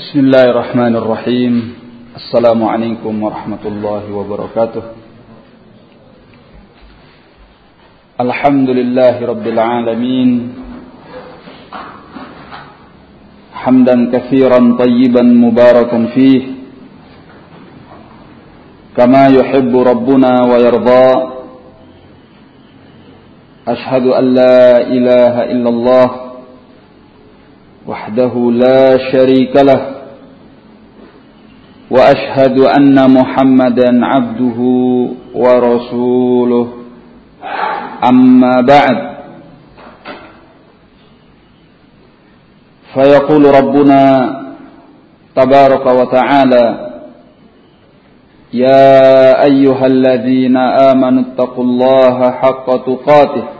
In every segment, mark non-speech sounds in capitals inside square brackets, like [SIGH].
بسم الله الرحمن الرحيم. السلام عليكم ورحمة الله وبركاته. الحمد لله رب العالمين. حمدا كثيرا طيبا مباركا فيه. كما يحب ربنا ويرضى. أشهد أن لا إله إلا الله. وحده لا شريك له وأشهد أن محمدا عبده ورسوله. أما بعد فيقول ربنا تبارك وتعالى يا أيها الذين آمنوا اتقوا الله حق تقاته.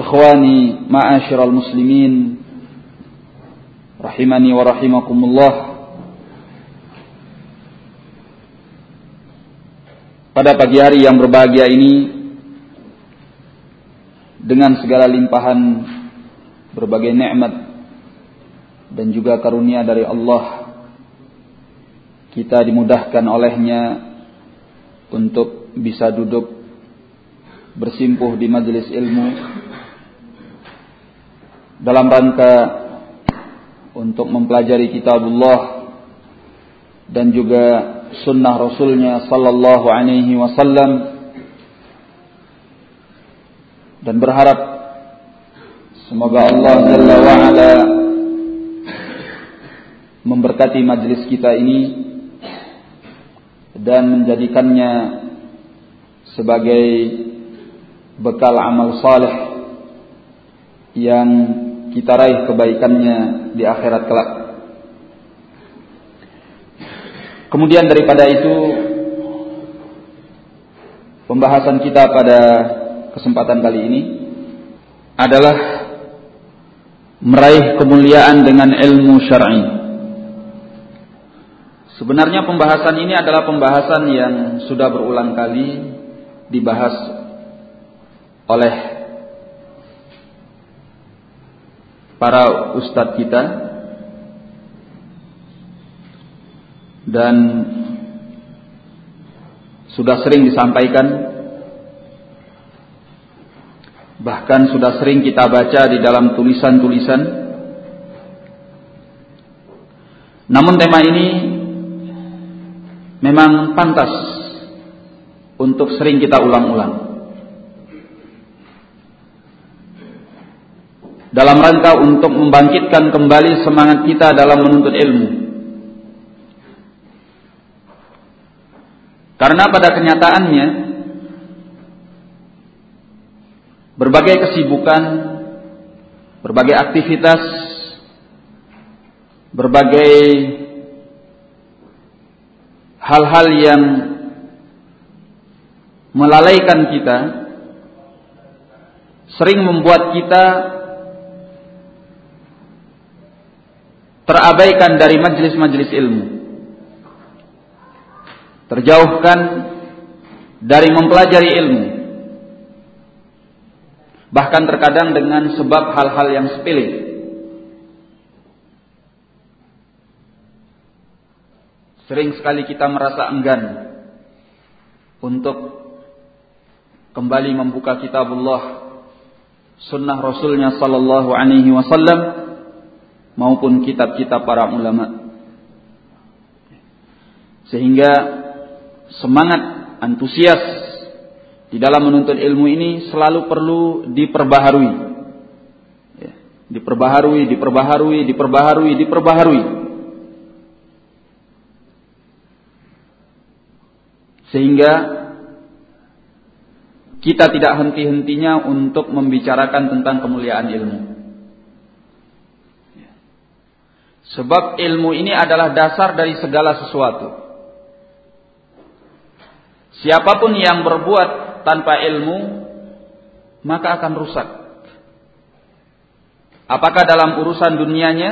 Ikhwani ma'asyiral muslimin rahimani wa rahimakumullah. Pada pagi hari yang berbahagia ini dengan segala limpahan berbagai nikmat dan juga karunia dari Allah kita dimudahkan olehnya untuk bisa duduk bersimpuh di majelis ilmu dalam rangka untuk mempelajari kitabullah dan juga sunnah rasulnya sallallahu alaihi wasallam dan berharap semoga Allah jalla wa ala memberkati majelis kita ini dan menjadikannya sebagai bekal amal saleh yang kita raih kebaikannya di akhirat kelak. Kemudian daripada itu pembahasan kita pada kesempatan kali ini adalah meraih kemuliaan dengan ilmu syar'i. Sebenarnya pembahasan ini adalah pembahasan yang sudah berulang kali dibahas oleh para ustadz kita. Dan sudah sering disampaikan. Bahkan sudah sering kita baca di dalam tulisan-tulisan. Namun tema ini memang pantas untuk sering kita ulang-ulang dalam rangka untuk membangkitkan kembali semangat kita dalam menuntut ilmu. Karena pada kenyataannya berbagai kesibukan, berbagai aktivitas, berbagai hal-hal yang melalaikan kita sering membuat kita terabaikan dari majelis-majelis ilmu. Terjauhkan dari mempelajari ilmu. Bahkan terkadang dengan sebab hal-hal yang sepele. Sering sekali kita merasa enggan untuk kembali membuka kitabullah sunnah rasulnya sallallahu alaihi wasallam maupun kitab-kitab para ulama. Sehingga semangat antusias di dalam menuntut ilmu ini selalu perlu diperbaharui. Ya, diperbaharui, diperbaharui, diperbaharui, diperbaharui. Sehingga kita tidak henti-hentinya untuk membicarakan tentang kemuliaan ilmu. Sebab ilmu ini adalah dasar dari segala sesuatu. Siapa pun yang berbuat tanpa ilmu, maka akan rusak. Apakah dalam urusan dunianya,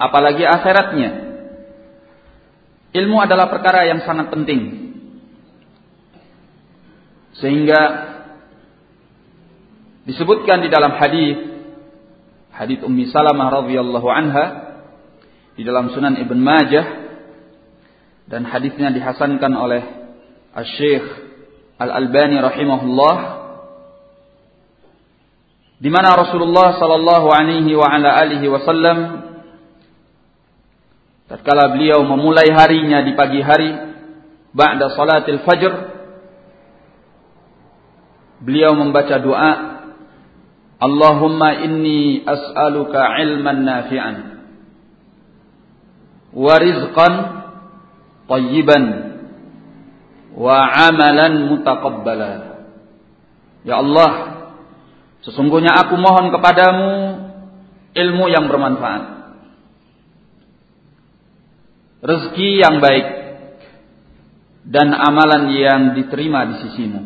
apalagi akhiratnya. Ilmu adalah perkara yang sangat penting. Sehingga disebutkan di dalam hadis hadis Ummi Salamah radhiyallahu anha di dalam Sunan Ibn Majah dan hadisnya dihasankan oleh Al-Syekh Al-Albani rahimahullah di mana Rasulullah sallallahu alaihi wa ala alihi wasallam tatkala beliau memulai harinya di pagi hari ba'da salatil fajr beliau membaca doa Allahumma inni as'aluka ilman nafi'an wa rizqan tayyiban wa amalan mutaqabbala. Ya Allah, sesungguhnya aku mohon kepadamu ilmu yang bermanfaat. Rezeki yang baik dan amalan yang diterima di sisimu.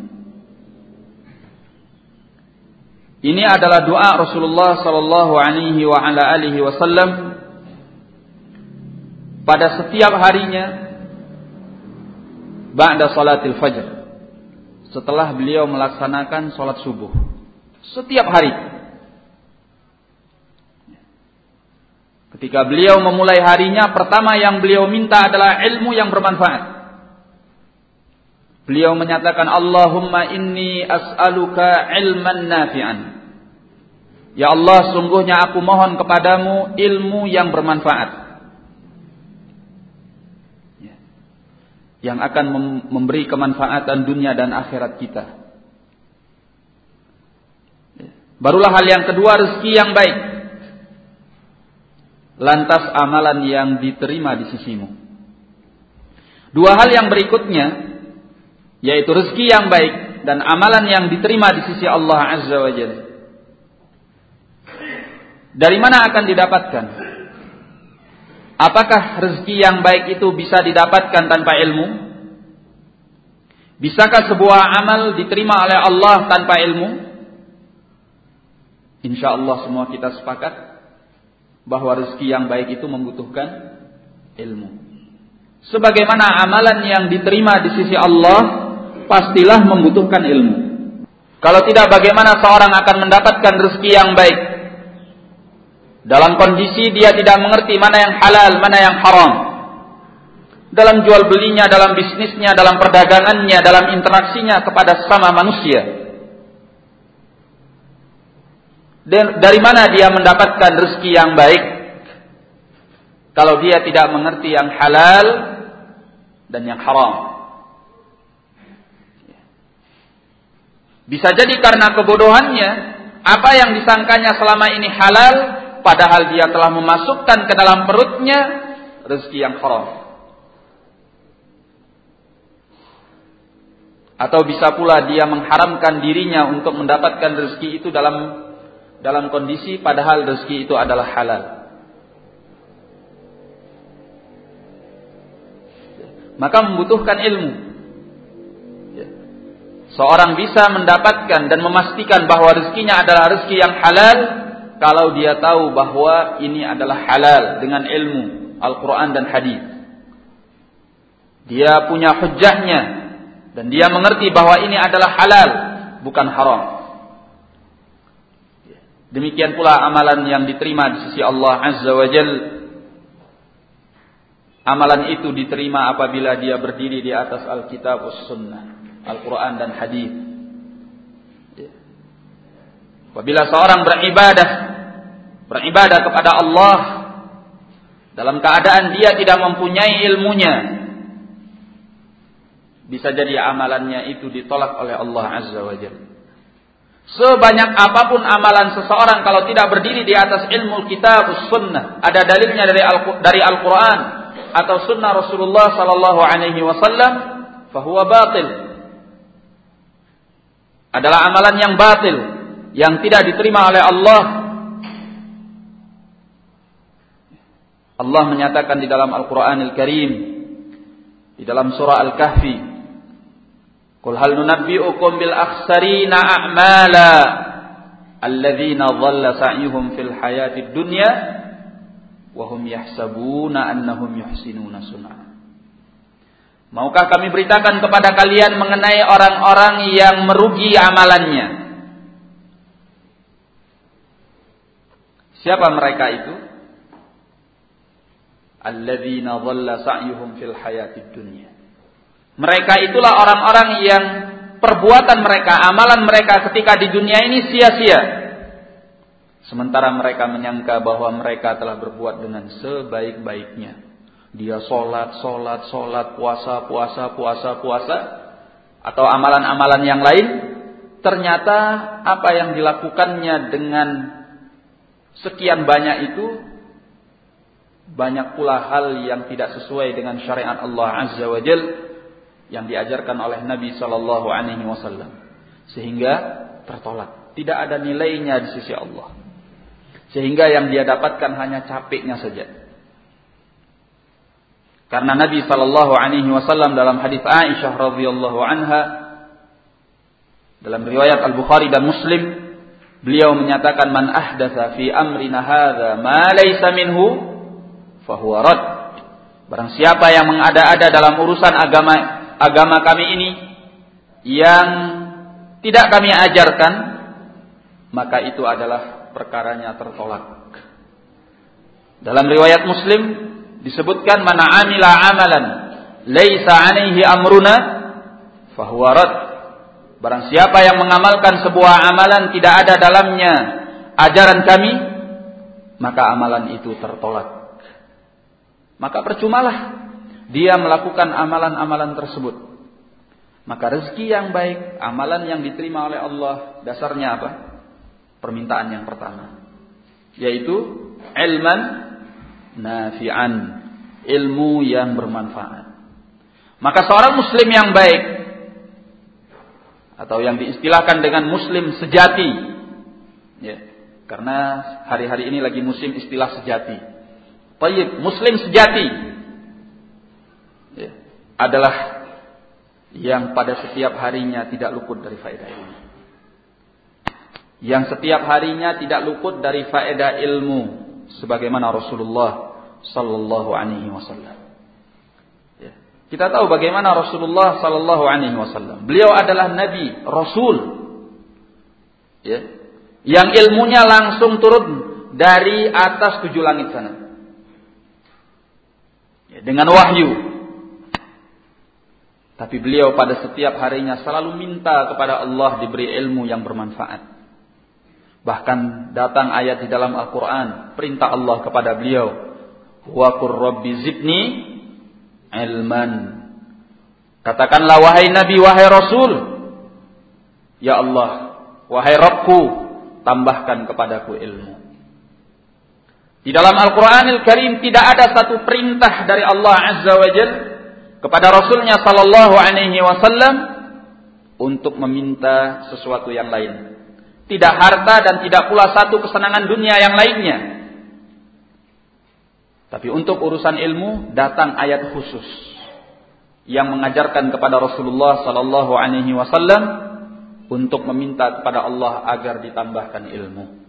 Ini adalah doa Rasulullah sallallahu alaihi wa ala alihi wasallam pada setiap harinya ba'da salatil fajr setelah beliau melaksanakan sholat subuh. Setiap hari. Ketika beliau memulai harinya pertama yang beliau minta adalah ilmu yang bermanfaat. Beliau menyatakan Allahumma inni as'aluka ilman nafi'an. Ya Allah sungguhnya aku mohon kepadamu ilmu yang bermanfaat yang akan memberi kemanfaatan dunia dan akhirat kita. Barulah hal yang kedua rezeki yang baik. Lantas amalan yang diterima di sisimu. Dua hal yang berikutnya yaitu rezeki yang baik dan amalan yang diterima di sisi Allah Azza wa Jalla. Dari mana akan didapatkan? Apakah rezeki yang baik itu bisa didapatkan tanpa ilmu? Bisakah sebuah amal diterima oleh Allah tanpa ilmu? Insya Allah semua kita sepakat bahwa rezeki yang baik itu membutuhkan ilmu. Sebagaimana amalan yang diterima di sisi Allah pastilah membutuhkan ilmu. Kalau tidak bagaimana seorang akan mendapatkan rezeki yang baik? Dalam kondisi dia tidak mengerti mana yang halal, mana yang haram. Dalam jual belinya, dalam bisnisnya, dalam perdagangannya, dalam interaksinya kepada sama manusia. Dan dari mana dia mendapatkan rezeki yang baik? Kalau dia tidak mengerti yang halal dan yang haram. Bisa jadi karena kebodohannya, apa yang disangkanya selama ini halal, padahal dia telah memasukkan ke dalam perutnya rezeki yang haram. Atau bisa pula dia mengharamkan dirinya untuk mendapatkan rezeki itu dalam dalam kondisi padahal rezeki itu adalah halal. Maka membutuhkan ilmu. Seorang bisa mendapatkan dan memastikan bahwa rezekinya adalah rezeki yang halal kalau dia tahu bahwa ini adalah halal dengan ilmu Al-Quran dan hadis. Dia punya hujahnya dan dia mengerti bahwa ini adalah halal bukan haram. Demikian pula amalan yang diterima di sisi Allah Azza wa Jal. Amalan itu diterima apabila dia berdiri di atas Alkitab Sunnah, Al-Quran dan Hadis. Apabila seorang beribadah beribadah kepada Allah dalam keadaan dia tidak mempunyai ilmunya bisa jadi amalannya itu ditolak oleh Allah Azza wa Jalla. Sebanyak apa pun amalan seseorang kalau tidak berdiri di atas ilmu kitab sunnah, ada dalilnya dari Al dari Al-Qur'an atau sunnah Rasulullah sallallahu alaihi wasallam, fahuwa batil. Adalah amalan yang batil yang tidak diterima oleh Allah. Allah menyatakan di dalam Al-Qur'anil Karim di dalam surah Al-Kahfi Qul hal nunabbi'ukum bil akhsarina a'mala alladzina dhalla sa'yuhum fil hayatid dunya wa hum yahsabuna annahum yuhsinuna sun'a. Maukah kami beritakan kepada kalian mengenai orang-orang yang merugi amalannya? Siapa mereka itu? Alladzina dhalla sa'yuhum fil hayatid dunya mereka itulah orang-orang yang perbuatan mereka, amalan mereka ketika di dunia ini sia-sia. Sementara mereka menyangka bahwa mereka telah berbuat dengan sebaik-baiknya. Dia sholat, sholat, sholat, puasa, puasa, puasa, puasa. Atau amalan-amalan yang lain. Ternyata apa yang dilakukannya dengan sekian banyak itu. Banyak pula hal yang tidak sesuai dengan syariat Allah Azza wa Jalla yang diajarkan oleh Nabi Shallallahu Alaihi Wasallam. Sehingga tertolak. Tidak ada nilainya di sisi Allah. Sehingga yang dia dapatkan hanya capeknya saja. Karena Nabi Shallallahu Alaihi Wasallam dalam hadis Aisyah radhiyallahu anha dalam riwayat Al Bukhari dan Muslim beliau menyatakan man ahdatha fi amrina hadza ma laysa minhu fahuwa rad barang siapa yang mengada-ada dalam urusan agama agama kami ini yang tidak kami ajarkan, maka itu adalah perkaranya tertolak. Dalam riwayat Muslim disebutkan mana amila amalan laisa alaihi amruna fahuwa rad. Barang siapa yang mengamalkan sebuah amalan tidak ada dalamnya ajaran kami, maka amalan itu tertolak. Maka percumalah dia melakukan amalan-amalan tersebut. Maka rezeki yang baik, amalan yang diterima oleh Allah, dasarnya apa? Permintaan yang pertama. Yaitu ilman nafi'an. Ilmu yang bermanfaat. Maka seorang muslim yang baik, atau yang diistilahkan dengan muslim sejati, ya, karena hari-hari ini lagi musim istilah sejati. Tayyib, muslim sejati adalah yang pada setiap harinya tidak luput dari faedah ilmu. Yang setiap harinya tidak luput dari faedah ilmu sebagaimana Rasulullah sallallahu alaihi wasallam. Ya. Kita tahu bagaimana Rasulullah sallallahu alaihi wasallam. Beliau adalah nabi, rasul. Ya. Yang ilmunya langsung turun dari atas tujuh langit sana. Ya, dengan wahyu tapi beliau pada setiap harinya selalu minta kepada Allah diberi ilmu yang bermanfaat. Bahkan datang ayat di dalam Al-Quran. Perintah Allah kepada beliau. Wa rabbi zidni ilman. Katakanlah wahai Nabi, wahai Rasul. Ya Allah, wahai Rabbku, tambahkan kepadaku ilmu. Di dalam Al-Quranil Karim tidak ada satu perintah dari Allah Azza wa Jalla kepada Rasulnya Sallallahu Alaihi Wasallam untuk meminta sesuatu yang lain. Tidak harta dan tidak pula satu kesenangan dunia yang lainnya. Tapi untuk urusan ilmu datang ayat khusus yang mengajarkan kepada Rasulullah Sallallahu Alaihi Wasallam untuk meminta kepada Allah agar ditambahkan ilmu.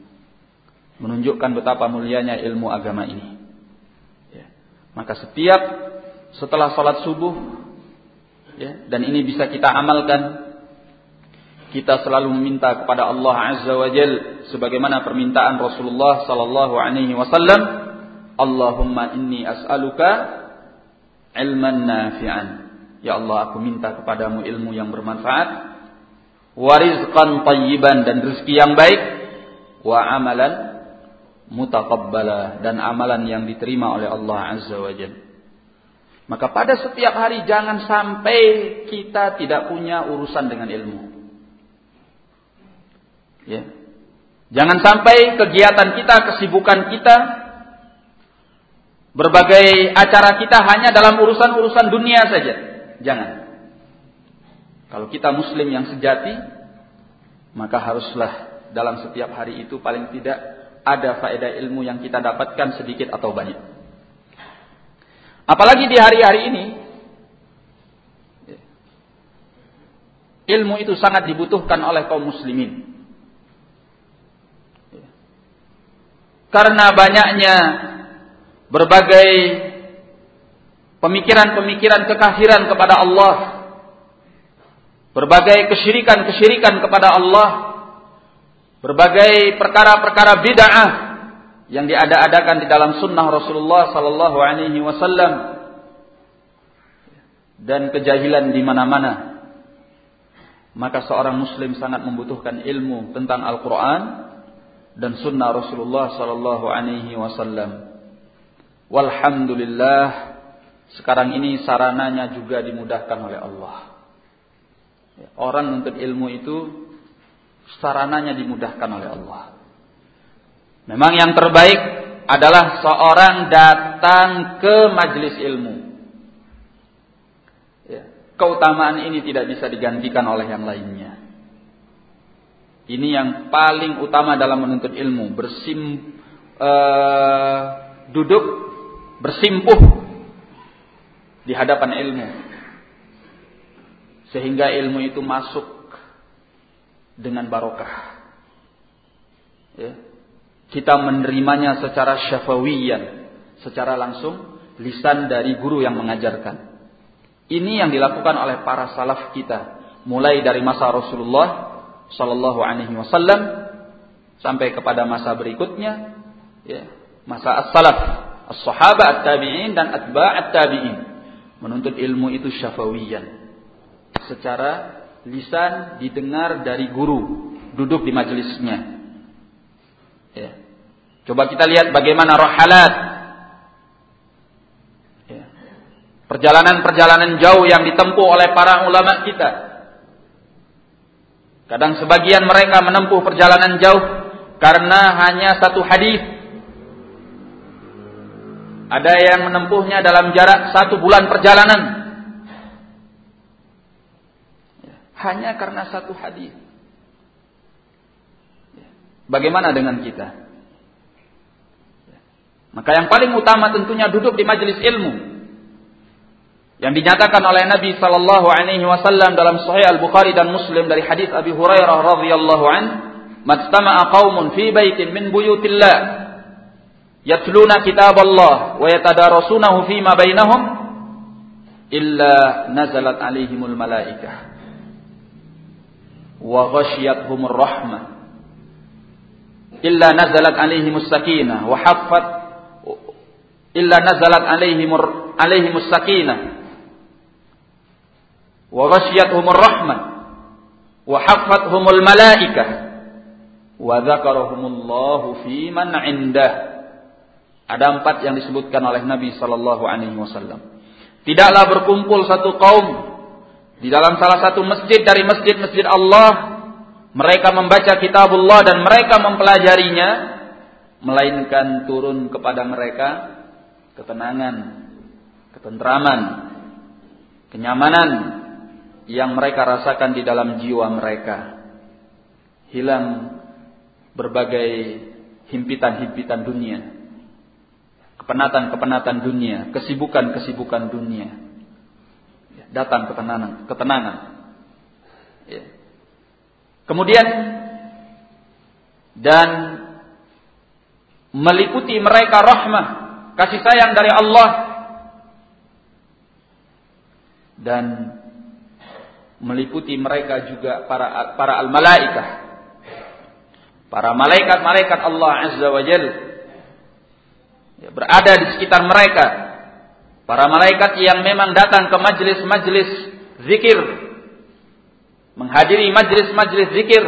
Menunjukkan betapa mulianya ilmu agama ini. Ya. Maka setiap setelah sholat subuh ya, dan ini bisa kita amalkan kita selalu meminta kepada Allah Azza wa Jal sebagaimana permintaan Rasulullah sallallahu alaihi wasallam Allahumma inni as'aluka ilman nafi'an ya Allah aku minta kepadamu ilmu yang bermanfaat wa rizqan tayyiban dan rezeki yang baik wa amalan mutaqabbala dan amalan yang diterima oleh Allah Azza wa Jalla. Maka pada setiap hari jangan sampai kita tidak punya urusan dengan ilmu. Ya. Jangan sampai kegiatan kita, kesibukan kita, berbagai acara kita hanya dalam urusan-urusan dunia saja. Jangan. Kalau kita muslim yang sejati, maka haruslah dalam setiap hari itu paling tidak ada faedah ilmu yang kita dapatkan sedikit atau banyak. Apalagi di hari-hari ini, ilmu itu sangat dibutuhkan oleh kaum muslimin. Karena banyaknya berbagai pemikiran-pemikiran kekafiran kepada Allah, berbagai kesyirikan-kesyirikan kepada Allah, berbagai perkara-perkara bid'ah yang diada-adakan di dalam sunnah Rasulullah sallallahu alaihi wasallam dan kejahilan di mana-mana. Maka seorang muslim sangat membutuhkan ilmu tentang Al-Qur'an dan sunnah Rasulullah sallallahu alaihi wasallam. Walhamdulillah sekarang ini sarananya juga dimudahkan oleh Allah. Orang menuntut ilmu itu sarananya dimudahkan oleh Allah. Memang yang terbaik adalah seorang datang ke majelis ilmu. Ya, keutamaan ini tidak bisa digantikan oleh yang lainnya. Ini yang paling utama dalam menuntut ilmu, bersim uh, duduk bersimpuh di hadapan ilmu. Sehingga ilmu itu masuk dengan barokah. Ya. Kita menerimanya secara syafawiyan, secara langsung, lisan dari guru yang mengajarkan. Ini yang dilakukan oleh para salaf kita, mulai dari masa Rasulullah Sallallahu Alaihi Wasallam sampai kepada masa berikutnya, ya, masa as-salaf, as-sahaba at-tabi'in dan atba' at-tabi'in. Menuntut ilmu itu syafawiyan. Secara lisan didengar dari guru, duduk di majelisnya. Ya. Coba kita lihat bagaimana rohalat. Ya. Perjalanan-perjalanan jauh yang ditempuh oleh para ulama kita Kadang sebagian mereka menempuh perjalanan jauh karena hanya satu hadis. Ada yang menempuhnya dalam jarak satu bulan perjalanan. Hanya karena satu hadis. Bagaimana dengan kita? Maka yang paling utama tentunya duduk di majelis ilmu yang dinyatakan oleh Nabi sallallahu alaihi wasallam dalam Sahih Al-Bukhari dan Muslim dari hadis Abi Hurairah radhiyallahu an, "Majtama'a qaumun fi baitin min buyutillah yatluna kitab Allah wa yatadarasunahu fi ma bainahum illa nazalat alaihimul malaikah wa ghashiyatuhumur rahmah illa nazalat alaihimus sakinah wa haffat illa nazalat alaihimur alaihimus sakinah wa ghasyiyatuhumur rahmah wa haffathumul malaikah wa ada empat yang disebutkan oleh Nabi sallallahu alaihi wasallam. Tidaklah berkumpul satu kaum di dalam salah satu masjid dari masjid-masjid Allah mereka membaca kitabullah dan mereka mempelajarinya melainkan turun kepada mereka ketenangan ketentraman kenyamanan yang mereka rasakan di dalam jiwa mereka. Hilang berbagai himpitan-himpitan dunia. Kepenatan-kepenatan dunia, kesibukan-kesibukan dunia. Datang ketenangan, ketenangan. Ya. Kemudian dan meliputi mereka rahmah, kasih sayang dari Allah dan meliputi mereka juga para para al-malaikah. Para malaikat-malaikat Allah Azza wa Jal ya, berada di sekitar mereka. Para malaikat yang memang datang ke majlis-majlis zikir. Menghadiri majlis-majlis zikir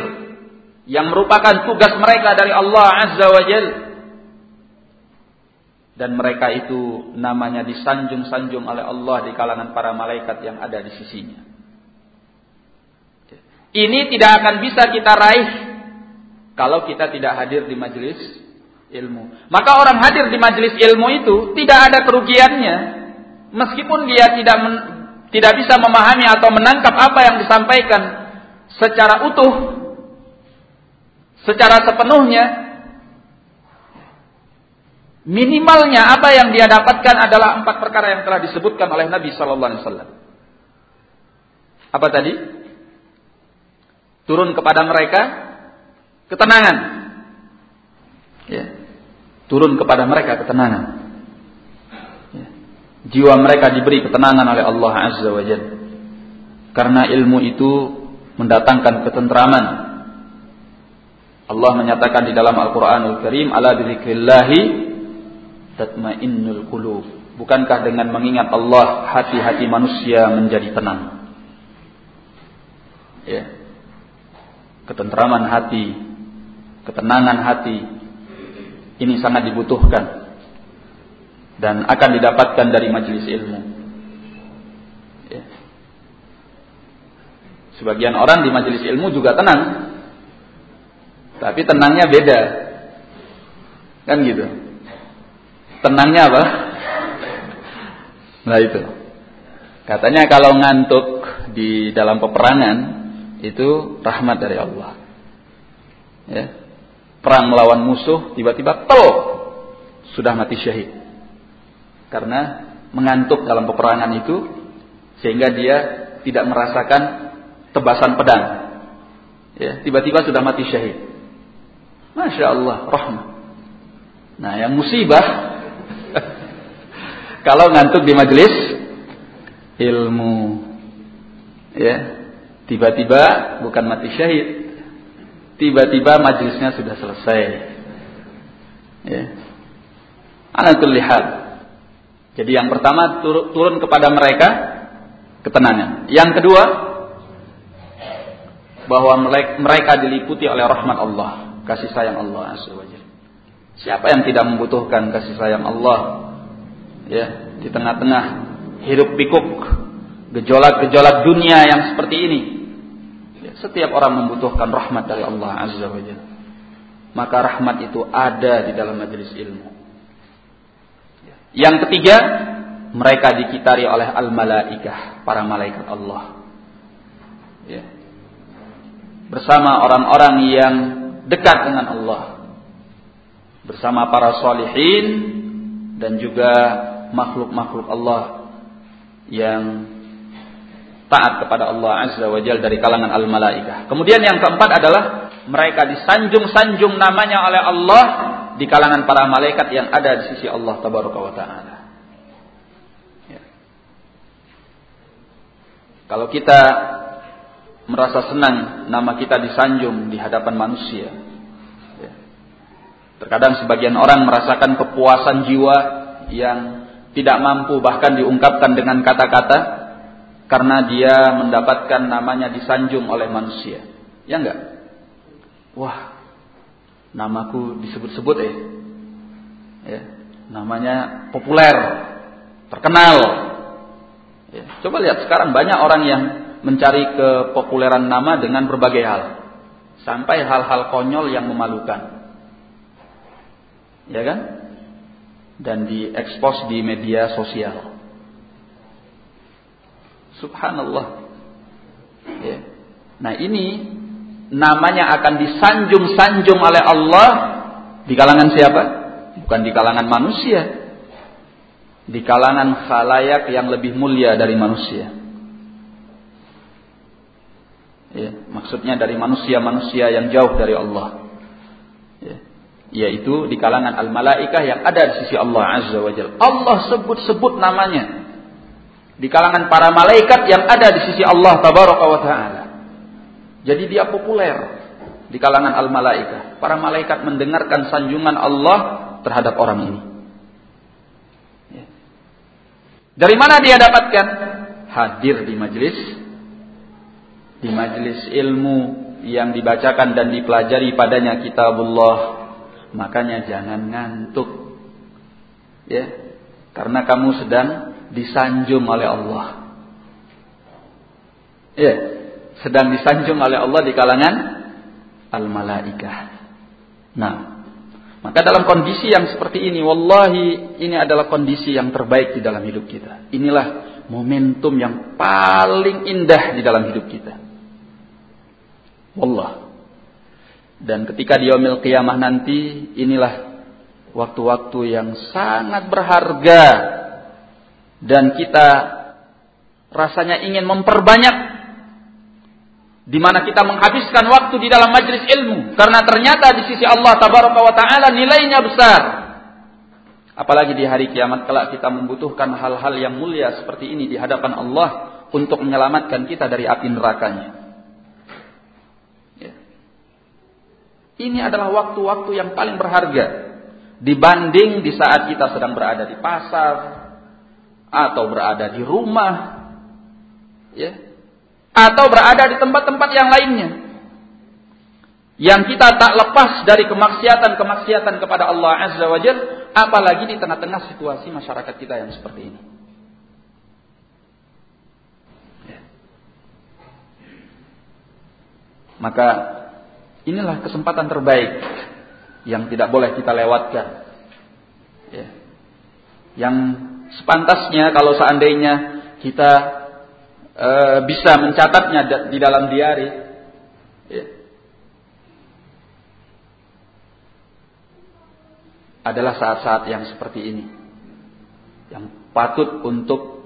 yang merupakan tugas mereka dari Allah Azza wa Jal. dan mereka itu namanya disanjung-sanjung oleh Allah di kalangan para malaikat yang ada di sisinya. Ini tidak akan bisa kita raih kalau kita tidak hadir di majelis ilmu. Maka orang hadir di majelis ilmu itu tidak ada kerugiannya meskipun dia tidak men, tidak bisa memahami atau menangkap apa yang disampaikan secara utuh secara sepenuhnya Minimalnya apa yang dia dapatkan adalah empat perkara yang telah disebutkan oleh Nabi Sallallahu Alaihi Wasallam. Apa tadi? Turun kepada mereka ketenangan. Ya. Turun kepada mereka ketenangan. Jiwa mereka diberi ketenangan oleh Allah Azza wa Jalla. Karena ilmu itu mendatangkan ketentraman. Allah menyatakan di dalam Al-Qur'anul Karim, "Ala bidzikrillahi tatmainnul qulub. Bukankah dengan mengingat Allah hati-hati manusia menjadi tenang? Ya. Ketentraman hati, ketenangan hati ini sangat dibutuhkan dan akan didapatkan dari majelis ilmu. Ya. Sebagian orang di majelis ilmu juga tenang, tapi tenangnya beda, kan gitu. Tenangnya apa? Nah itu. Katanya kalau ngantuk di dalam peperangan itu rahmat dari Allah. Ya. Perang melawan musuh tiba-tiba tel sudah mati syahid. Karena mengantuk dalam peperangan itu sehingga dia tidak merasakan tebasan pedang. Ya, tiba-tiba sudah mati syahid. Masya Allah, rahmat. Nah, yang musibah [LAUGHS] kalau ngantuk di majelis ilmu ya tiba-tiba bukan mati syahid tiba-tiba majelisnya sudah selesai ya anatul lihat jadi yang pertama turun kepada mereka ketenangan. Yang kedua bahwa mereka diliputi oleh rahmat Allah kasih sayang Allah Siapa yang tidak membutuhkan kasih sayang Allah ya di tengah-tengah hirup pikuk gejolak-gejolak dunia yang seperti ini ya, setiap orang membutuhkan rahmat dari Allah Azza wa maka rahmat itu ada di dalam majelis ilmu. Yang ketiga mereka dikitari oleh al-malaikah para malaikat Allah ya. bersama orang-orang yang dekat dengan Allah bersama para solihin dan juga makhluk-makhluk Allah yang taat kepada Allah Azza wa Jalla dari kalangan al-malaikah. Kemudian yang keempat adalah mereka disanjung-sanjung namanya oleh Allah di kalangan para malaikat yang ada di sisi Allah tabaraka wa taala. Ya. Kalau kita merasa senang nama kita disanjung di hadapan manusia. Ya. Terkadang sebagian orang merasakan kepuasan jiwa yang tidak mampu bahkan diungkapkan dengan kata-kata karena dia mendapatkan namanya disanjung oleh manusia. Ya enggak? Wah, namaku disebut-sebut eh. Ya, namanya populer, terkenal. Ya, coba lihat sekarang banyak orang yang mencari kepopuleran nama dengan berbagai hal. Sampai hal-hal konyol yang memalukan. Ya kan? dan diekspos di media sosial. Subhanallah. Ya. Nah ini namanya akan disanjung-sanjung oleh Allah di kalangan siapa? Bukan di kalangan manusia. Di kalangan khalayak yang lebih mulia dari manusia. Ya, maksudnya dari manusia-manusia yang jauh dari Allah yaitu di kalangan al-malaikah yang ada di sisi Allah Azza wa Jalla. Allah sebut-sebut namanya di kalangan para malaikat yang ada di sisi Allah tabaraka taala. Jadi dia populer di kalangan al-malaikah. Para malaikat mendengarkan sanjungan Allah terhadap orang ini. Ya. Dari mana dia dapatkan? Hadir di majelis di majelis ilmu yang dibacakan dan dipelajari padanya kitabullah Makanya jangan ngantuk. Ya. Karena kamu sedang disanjung oleh Allah. Ya, sedang disanjung oleh Allah di kalangan al-malaikah. Nah, maka dalam kondisi yang seperti ini, wallahi ini adalah kondisi yang terbaik di dalam hidup kita. Inilah momentum yang paling indah di dalam hidup kita. Wallah. Dan ketika di yaumil qiyamah nanti, inilah waktu-waktu yang sangat berharga dan kita rasanya ingin memperbanyak di mana kita menghabiskan waktu di dalam majlis ilmu karena ternyata di sisi Allah tabaraka wa taala nilainya besar. Apalagi di hari kiamat kelak kita membutuhkan hal-hal yang mulia seperti ini di hadapan Allah untuk menyelamatkan kita dari api nerakanya. Ya. Ini adalah waktu-waktu yang paling berharga dibanding di saat kita sedang berada di pasar atau berada di rumah. Ya, atau berada di tempat-tempat yang lainnya yang kita tak lepas dari kemaksiatan-kemaksiatan kepada Allah Azza wa Jal, apalagi di tengah-tengah situasi masyarakat kita yang seperti ini. Ya. Maka inilah kesempatan terbaik yang tidak boleh kita lewatkan. Ya. Yang sepantasnya kalau seandainya kita e, bisa mencatatnya di dalam diari. Ya. Adalah saat-saat yang seperti ini. Yang patut untuk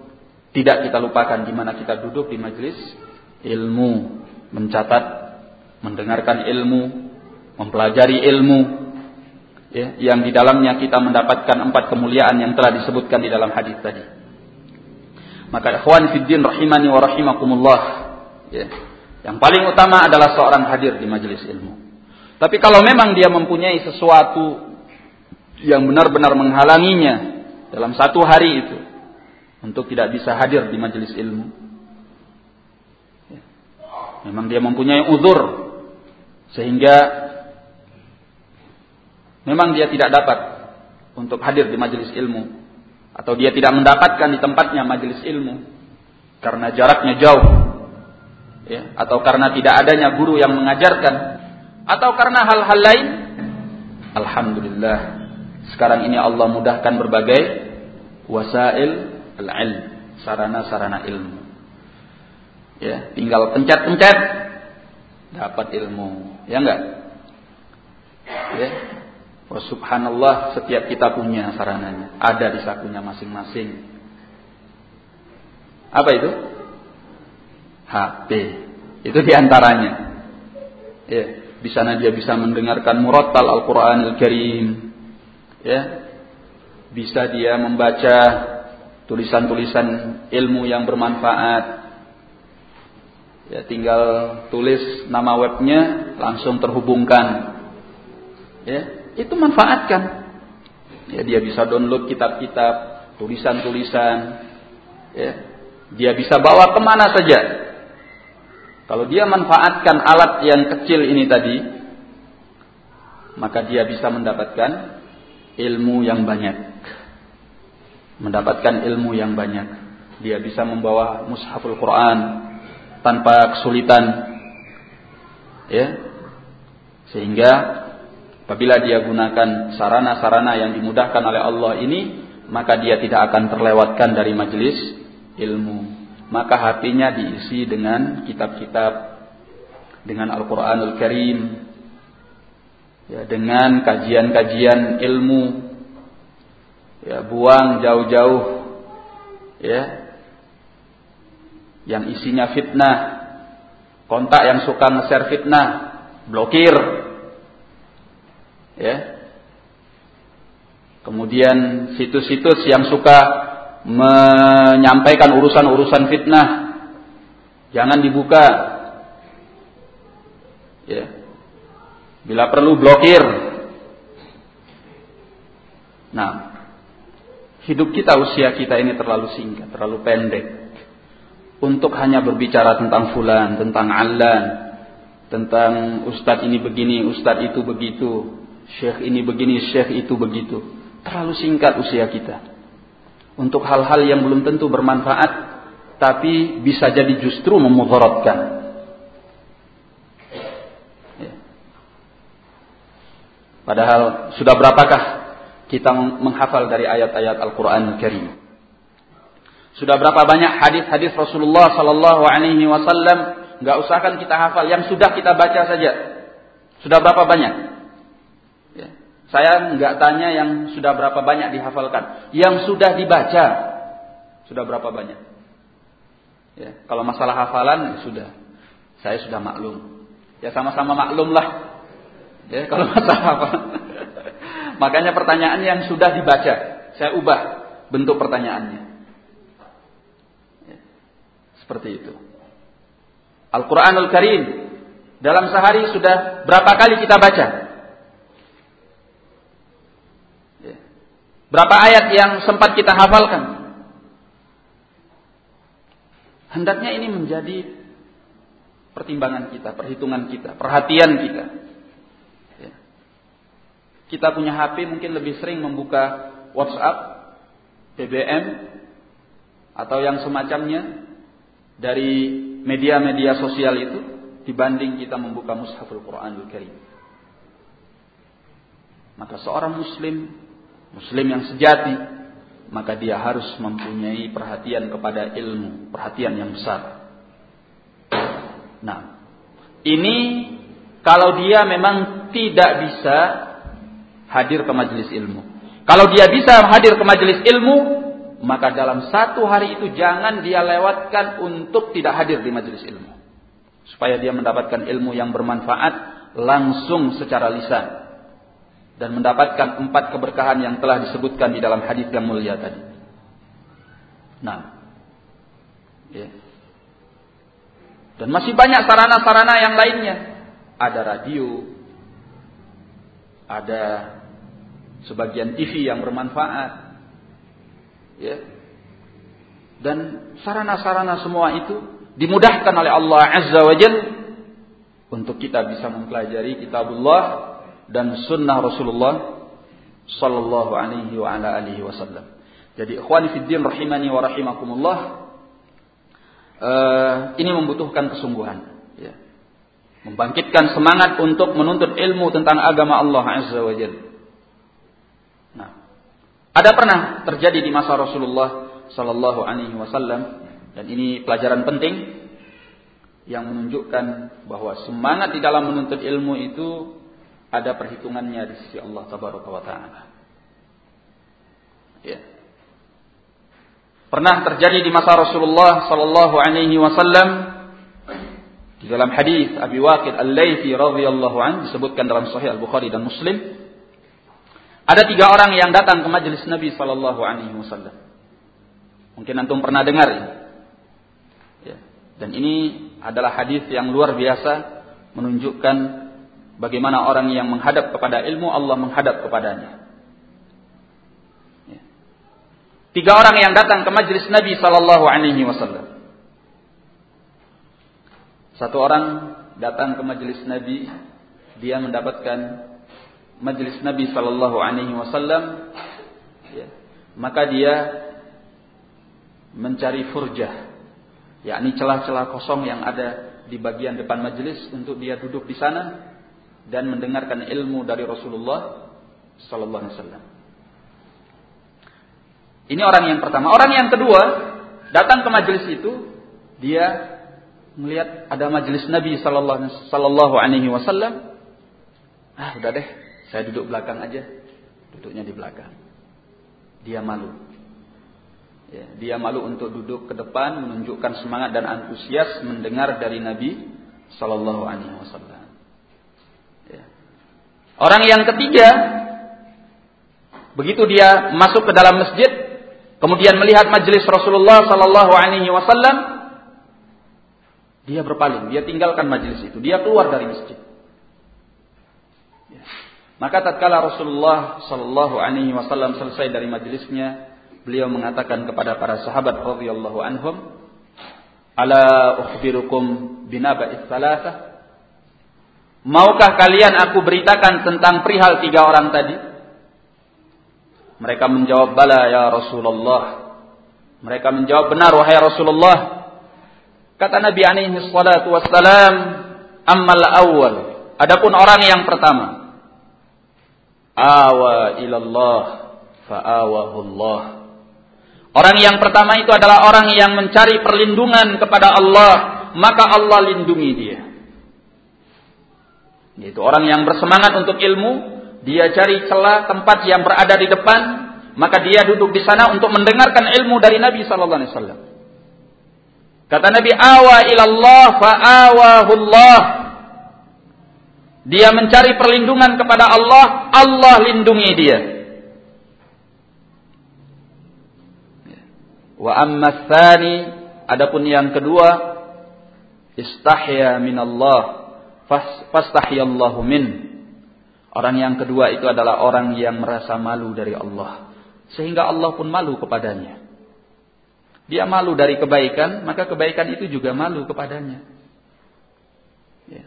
tidak kita lupakan di mana kita duduk di majelis ilmu, mencatat, mendengarkan ilmu, mempelajari ilmu, ya, yang di dalamnya kita mendapatkan empat kemuliaan yang telah disebutkan di dalam hadis tadi. Maka ikhwan fiddin rahimani wa rahimakumullah. Ya. Yang paling utama adalah seorang hadir di majelis ilmu. Tapi kalau memang dia mempunyai sesuatu yang benar-benar menghalanginya dalam satu hari itu untuk tidak bisa hadir di majelis ilmu. Ya. Memang dia mempunyai uzur sehingga memang dia tidak dapat untuk hadir di majelis ilmu atau dia tidak mendapatkan di tempatnya majelis ilmu karena jaraknya jauh ya atau karena tidak adanya guru yang mengajarkan atau karena hal-hal lain alhamdulillah sekarang ini Allah mudahkan berbagai wasail al-ilm sarana-sarana ilmu. Ya tinggal pencet-pencet dapat ilmu ya enggak? Ya Oh subhanallah setiap kita punya sarananya. Ada di sakunya masing-masing. Apa itu? HP. Itu di antaranya. Ya, di sana dia bisa mendengarkan murattal Al-Quran Al-Karim. Ya, bisa dia membaca tulisan-tulisan ilmu yang bermanfaat. Ya, tinggal tulis nama webnya, langsung terhubungkan. Ya, itu manfaatkan. Ya, dia bisa download kitab-kitab, tulisan-tulisan. Ya, dia bisa bawa ke mana saja. Kalau dia manfaatkan alat yang kecil ini tadi, maka dia bisa mendapatkan ilmu yang banyak. Mendapatkan ilmu yang banyak. Dia bisa membawa mushaful Quran tanpa kesulitan. Ya. Sehingga Apabila dia gunakan sarana-sarana yang dimudahkan oleh Allah ini, maka dia tidak akan terlewatkan dari majelis ilmu. Maka hatinya diisi dengan kitab-kitab, dengan Al-Quranul Karim, ya, dengan kajian-kajian ilmu, ya, buang jauh-jauh, ya, yang isinya fitnah, kontak yang suka nge-share fitnah, blokir, ya. Kemudian situs-situs yang suka menyampaikan urusan-urusan fitnah jangan dibuka. Ya. Bila perlu blokir. Nah, hidup kita usia kita ini terlalu singkat, terlalu pendek untuk hanya berbicara tentang fulan, tentang alan, tentang ustadz ini begini, ustadz itu begitu, Syekh ini begini, syekh itu begitu. Terlalu singkat usia kita. Untuk hal-hal yang belum tentu bermanfaat, tapi bisa jadi justru memudaratkan. Ya. Padahal sudah berapakah kita menghafal dari ayat-ayat Al-Quran Al-Karim? Sudah berapa banyak hadis-hadis Rasulullah Sallallahu Alaihi Wasallam? Gak usahkan kita hafal, yang sudah kita baca saja. Sudah berapa banyak? Saya nggak tanya yang sudah berapa banyak dihafalkan, yang sudah dibaca sudah berapa banyak. Ya, kalau masalah hafalan ya sudah, saya sudah maklum. Ya sama-sama maklum lah. Ya kalau [LAUGHS] masalah hafalan. Makanya pertanyaan yang sudah dibaca, saya ubah bentuk pertanyaannya. Ya, seperti itu. Al-Quranul Karim dalam sehari sudah berapa kali kita baca? Berapa ayat yang sempat kita hafalkan? Hendaknya ini menjadi pertimbangan kita, perhitungan kita, perhatian kita. Ya. Kita punya HP mungkin lebih sering membuka WhatsApp, BBM, atau yang semacamnya dari media-media sosial itu dibanding kita membuka Mushaful Quranul Karim. Maka seorang muslim Muslim yang sejati, maka dia harus mempunyai perhatian kepada ilmu, perhatian yang besar. Nah, ini kalau dia memang tidak bisa hadir ke majelis ilmu. Kalau dia bisa hadir ke majelis ilmu, maka dalam satu hari itu jangan dia lewatkan untuk tidak hadir di majelis ilmu. Supaya dia mendapatkan ilmu yang bermanfaat langsung secara lisan dan mendapatkan empat keberkahan yang telah disebutkan di dalam hadis yang mulia tadi. Nah, ya. dan masih banyak sarana-sarana yang lainnya. Ada radio, ada sebagian TV yang bermanfaat, ya. Dan sarana-sarana semua itu dimudahkan oleh Allah Azza wa Jalla untuk kita bisa mempelajari kitabullah dan sunnah Rasulullah sallallahu alaihi wa ala alihi wasallam. Jadi ikhwani fid din rahimani wa rahimakumullah uh, ini membutuhkan kesungguhan ya. Membangkitkan semangat untuk menuntut ilmu tentang agama Allah Azza wa. Nah, ada pernah terjadi di masa Rasulullah sallallahu alaihi wasallam dan ini pelajaran penting yang menunjukkan bahwa semangat di dalam menuntut ilmu itu ada perhitungannya di sisi Allah tabaraka wa taala. Ya. Pernah terjadi di masa Rasulullah sallallahu alaihi wasallam di dalam hadis Abi Waqid Al-Laitsi radhiyallahu anhu disebutkan dalam Sahih Al-Bukhari dan Muslim ada tiga orang yang datang ke majelis Nabi sallallahu alaihi wasallam. Mungkin antum pernah dengar ya. ya. Dan ini adalah hadis yang luar biasa menunjukkan Bagaimana orang yang menghadap kepada ilmu, Allah menghadap kepadanya. Ya. Tiga orang yang datang ke majlis Nabi Sallallahu Alaihi Wasallam. Satu orang datang ke majlis Nabi, dia mendapatkan majlis Nabi Sallallahu Alaihi Wasallam, ya. maka dia mencari furjah, yakni celah-celah kosong yang ada di bagian depan majlis untuk dia duduk di sana dan mendengarkan ilmu dari Rasulullah sallallahu alaihi wasallam. Ini orang yang pertama. Orang yang kedua datang ke majelis itu, dia melihat ada majelis Nabi sallallahu alaihi wasallam. Ah, udah deh, saya duduk belakang aja. Duduknya di belakang. Dia malu. Ya, dia malu untuk duduk ke depan menunjukkan semangat dan antusias mendengar dari Nabi sallallahu alaihi wasallam. Orang yang ketiga, begitu dia masuk ke dalam masjid, kemudian melihat majelis Rasulullah Sallallahu Alaihi Wasallam, dia berpaling, dia tinggalkan majelis itu, dia keluar dari masjid. Maka tatkala Rasulullah Sallallahu Alaihi Wasallam selesai dari majelisnya, beliau mengatakan kepada para sahabat radhiyallahu anhum, "Ala ukhbirukum binaba'is salasah?" Maukah kalian aku beritakan tentang perihal tiga orang tadi? Mereka menjawab, "Bala ya Rasulullah." Mereka menjawab, "Benar wahai Rasulullah." Kata Nabi alaihi salatu wassalam, "Ammal awal." Adapun orang yang pertama, awa ilallah fa'awahullah. Orang yang pertama itu adalah orang yang mencari perlindungan kepada Allah, maka Allah lindungi dia. Yaitu orang yang bersemangat untuk ilmu, dia cari celah tempat yang berada di depan, maka dia duduk di sana untuk mendengarkan ilmu dari Nabi sallallahu alaihi wasallam. Kata Nabi, "Awa ilallah fa awahullah." Dia mencari perlindungan kepada Allah, Allah lindungi dia. Wa amma adapun yang kedua, istahya min Allah fastahiyallahu min. Orang yang kedua itu adalah orang yang merasa malu dari Allah. Sehingga Allah pun malu kepadanya. Dia malu dari kebaikan, maka kebaikan itu juga malu kepadanya. Ya.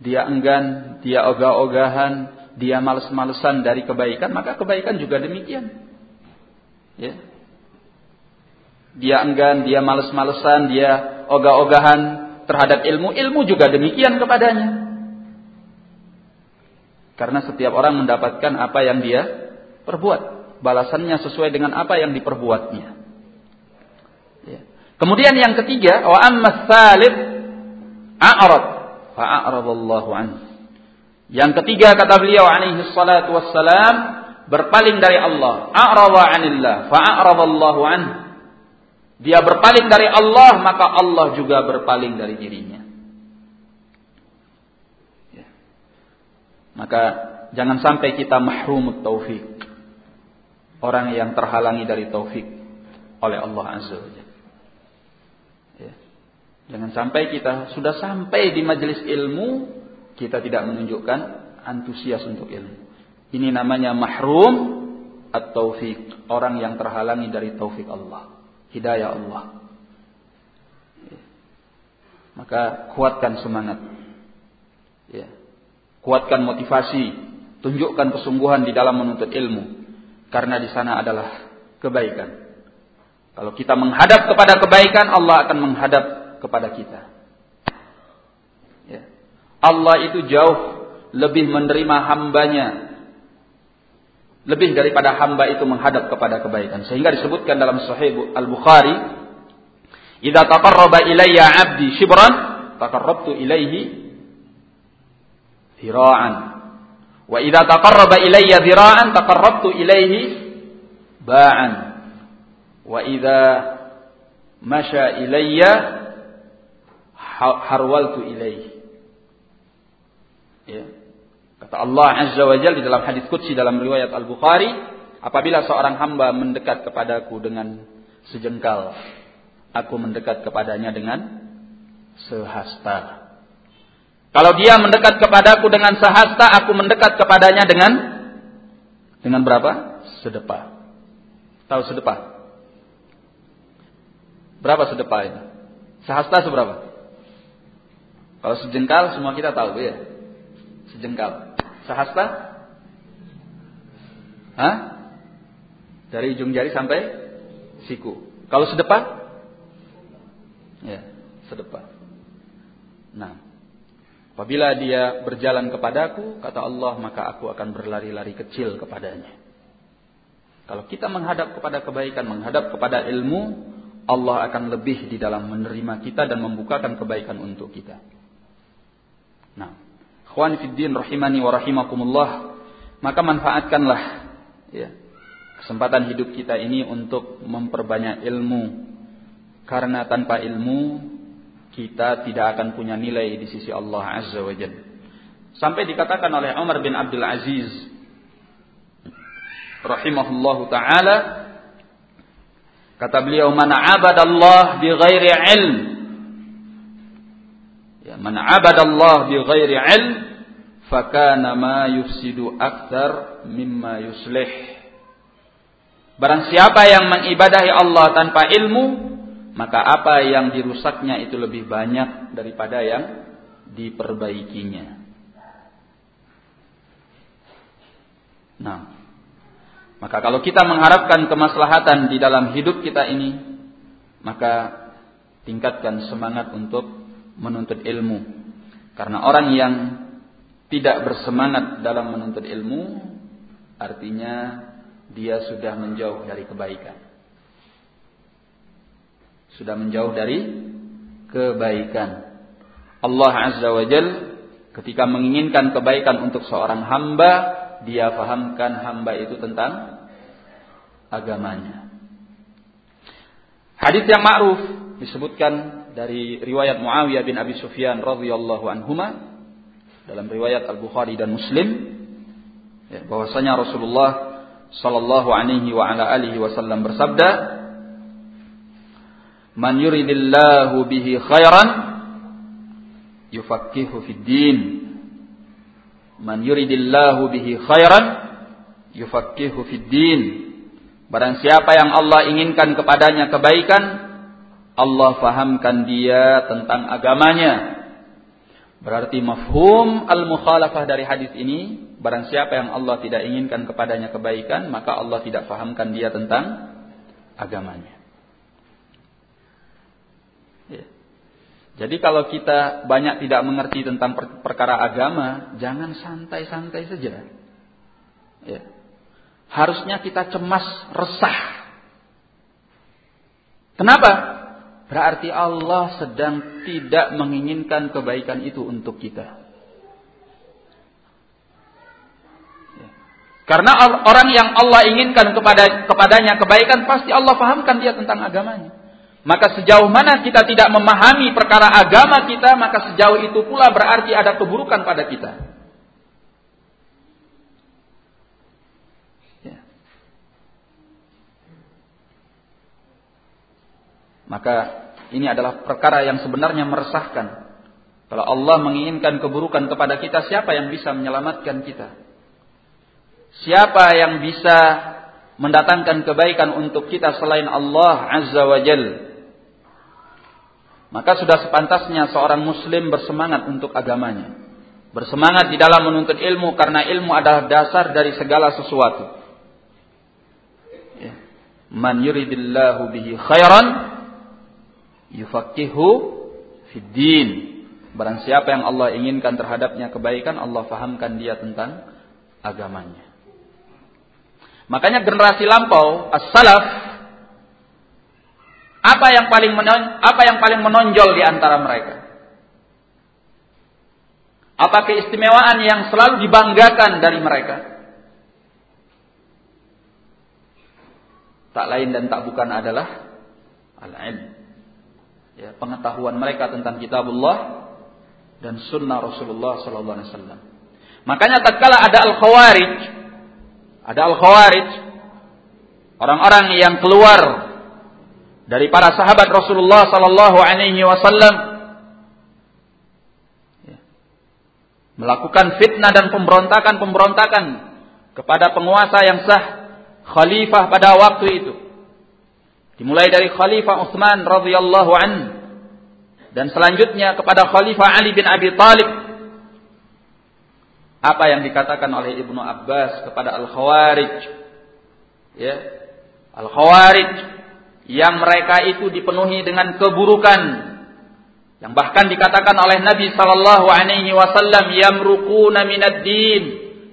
Dia enggan, dia ogah-ogahan, dia males-malesan dari kebaikan, maka kebaikan juga demikian. Ya. Dia enggan, dia males-malesan, dia ogah-ogahan, terhadap ilmu, ilmu juga demikian kepadanya. Karena setiap orang mendapatkan apa yang dia perbuat. Balasannya sesuai dengan apa yang diperbuatnya. Ya. Kemudian yang ketiga, wa amma salib a'rad fa'aradallahu an. Yang ketiga kata beliau alaihi salatu wassalam berpaling dari Allah, a'rada 'anillah fa'aradallahu anhu dia berpaling dari Allah, maka Allah juga berpaling dari dirinya. Ya. Maka jangan sampai kita mahrum taufik. Orang yang terhalangi dari taufik oleh Allah Azza wa ya. Jangan sampai kita sudah sampai di majelis ilmu, kita tidak menunjukkan antusias untuk ilmu. Ini namanya mahrum at-taufik. Orang yang terhalangi dari taufik Allah hidayah Allah. Maka kuatkan semangat. Ya. Kuatkan motivasi, tunjukkan kesungguhan di dalam menuntut ilmu karena di sana adalah kebaikan. Kalau kita menghadap kepada kebaikan, Allah akan menghadap kepada kita. Ya. Allah itu jauh lebih menerima hambanya lebih daripada hamba itu menghadap kepada kebaikan. Sehingga disebutkan dalam Sahih Al-Bukhari, "Idza taqarraba ilayya 'abdi shibran, taqarrabtu ilaihi dhira'an. Wa idza taqarraba ilayya dhira'an, taqarrabtu ilaihi ba'an. Wa idza masya ilayya harwaltu ilaihi." Ya. Kata Allah Azza wa Jalla di dalam hadis qudsi dalam riwayat Al-Bukhari, apabila seorang hamba mendekat kepadaku dengan sejengkal, aku mendekat kepadanya dengan sehasta. Kalau dia mendekat kepadaku dengan sehasta, aku mendekat kepadanya dengan dengan berapa? Sedepa. Tahu sedepa? Berapa sedepa ini? Sehasta seberapa? Kalau sejengkal semua kita tahu ya. Sejengkal. Sehasta? Hah? Dari ujung jari sampai siku. Kalau sedepan? Ya, sedepan. Nah, apabila dia berjalan kepadaku, kata Allah, maka aku akan berlari-lari kecil kepadanya. Kalau kita menghadap kepada kebaikan, menghadap kepada ilmu, Allah akan lebih di dalam menerima kita dan membukakan kebaikan untuk kita. Nah, Ikhwan fiddin rahimani wa rahimakumullah, maka manfaatkanlah ya, kesempatan hidup kita ini untuk memperbanyak ilmu. Karena tanpa ilmu kita tidak akan punya nilai di sisi Allah Azza wa Jalla. Sampai dikatakan oleh Umar bin Abdul Aziz rahimahullahu taala kata beliau man abadallah bi ghairi ilm ya man abadallah bi ghairi ilm fakana ma yufsidu akthar mimma yuslih. Barang siapa yang mengibadahi Allah tanpa ilmu, maka apa yang dirusaknya itu lebih banyak daripada yang diperbaikinya. Nah, Maka kalau kita mengharapkan kemaslahatan di dalam hidup kita ini, maka tingkatkan semangat untuk menuntut ilmu. Karena orang yang tidak bersemangat dalam menuntut ilmu, artinya dia sudah menjauh dari kebaikan. Sudah menjauh dari kebaikan. Allah Azza wa Jal ketika menginginkan kebaikan untuk seorang hamba, dia fahamkan hamba itu tentang agamanya. Hadis yang ma'ruf disebutkan dari riwayat Muawiyah bin Abi Sufyan radhiyallahu anhuma dalam riwayat Al-Bukhari dan Muslim ya, bahwasanya Rasulullah sallallahu alaihi wa ala alihi wasallam bersabda Man yuridillahu bihi khairan yufaqihu fid din Man yuridillahu bihi khairan yufaqihu fid din. Barang siapa yang Allah inginkan kepadanya kebaikan, Allah fahamkan dia tentang agamanya. Berarti mafhum al-mukhalafah dari hadis ini, barang siapa yang Allah tidak inginkan kepadanya kebaikan, maka Allah tidak fahamkan dia tentang agamanya. Jadi kalau kita banyak tidak mengerti tentang perkara agama, jangan santai-santai saja. Ya. Harusnya kita cemas, resah. Kenapa? Berarti Allah sedang tidak menginginkan kebaikan itu untuk kita. Karena orang yang Allah inginkan kepada kepadanya kebaikan, pasti Allah pahamkan dia tentang agamanya. Maka sejauh mana kita tidak memahami perkara agama kita, maka sejauh itu pula berarti ada keburukan pada kita. Maka ini adalah perkara yang sebenarnya meresahkan. Kalau Allah menginginkan keburukan kepada kita, siapa yang bisa menyelamatkan kita? Siapa yang bisa mendatangkan kebaikan untuk kita selain Allah Azza wa Jalla? Maka sudah sepantasnya seorang muslim bersemangat untuk agamanya. Bersemangat di dalam menuntut ilmu karena ilmu adalah dasar dari segala sesuatu. Ya. Man yuridillahu bihi khairan yufaqihu fid din. Barang siapa yang Allah inginkan terhadapnya kebaikan, Allah fahamkan dia tentang agamanya. Makanya generasi lampau, as-salaf apa yang paling menon, apa yang paling menonjol di antara mereka? Apa keistimewaan yang selalu dibanggakan dari mereka? Tak lain dan tak bukan adalah al-ilm. Ya, pengetahuan mereka tentang kitabullah dan sunnah Rasulullah sallallahu alaihi wasallam. Makanya tatkala ada al-khawarij, ada al-khawarij, orang-orang yang keluar dari para sahabat Rasulullah sallallahu alaihi wasallam ya. melakukan fitnah dan pemberontakan-pemberontakan kepada penguasa yang sah khalifah pada waktu itu dimulai dari khalifah Utsman radhiyallahu an. Dan selanjutnya kepada khalifah Ali bin Abi Thalib apa yang dikatakan oleh Ibnu Abbas kepada Al-Khawarij. Ya. Al-Khawarij yang mereka itu dipenuhi dengan keburukan. Yang bahkan dikatakan oleh Nabi sallallahu alaihi wasallam yamruquna minad din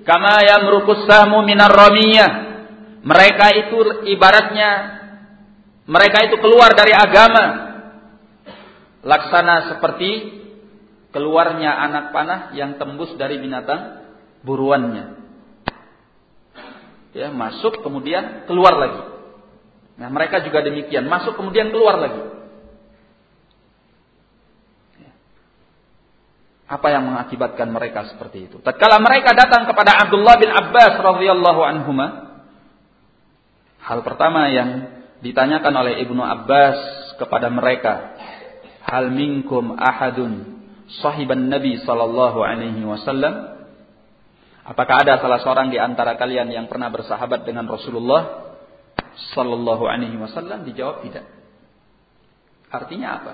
kama yamruqus sahmu minar ramiyah. Mereka itu ibaratnya mereka itu keluar dari agama laksana seperti keluarnya anak panah yang tembus dari binatang buruannya ya masuk kemudian keluar lagi Nah mereka juga demikian. Masuk kemudian keluar lagi. Apa yang mengakibatkan mereka seperti itu? Tatkala mereka datang kepada Abdullah bin Abbas radhiyallahu anhuma, hal pertama yang ditanyakan oleh Ibnu Abbas kepada mereka, hal minkum ahadun sahiban Nabi sallallahu alaihi wasallam? Apakah ada salah seorang di antara kalian yang pernah bersahabat dengan Rasulullah Sallallahu Alaihi Wasallam dijawab tidak. Artinya apa?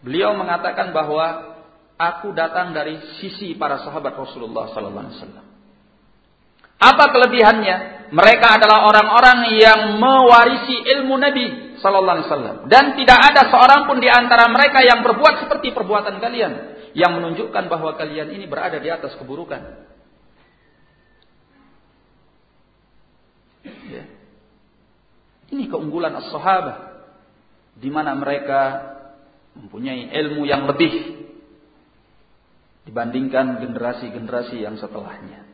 Beliau mengatakan bahwa aku datang dari sisi para sahabat Rasulullah Sallallahu Alaihi Wasallam. Apa kelebihannya? Mereka adalah orang-orang yang mewarisi ilmu Nabi sallallahu alaihi wasallam dan tidak ada seorang pun di antara mereka yang berbuat seperti perbuatan kalian yang menunjukkan bahwa kalian ini berada di atas keburukan. Ya. Ini keunggulan as-sahabah di mana mereka mempunyai ilmu yang lebih dibandingkan generasi-generasi yang setelahnya.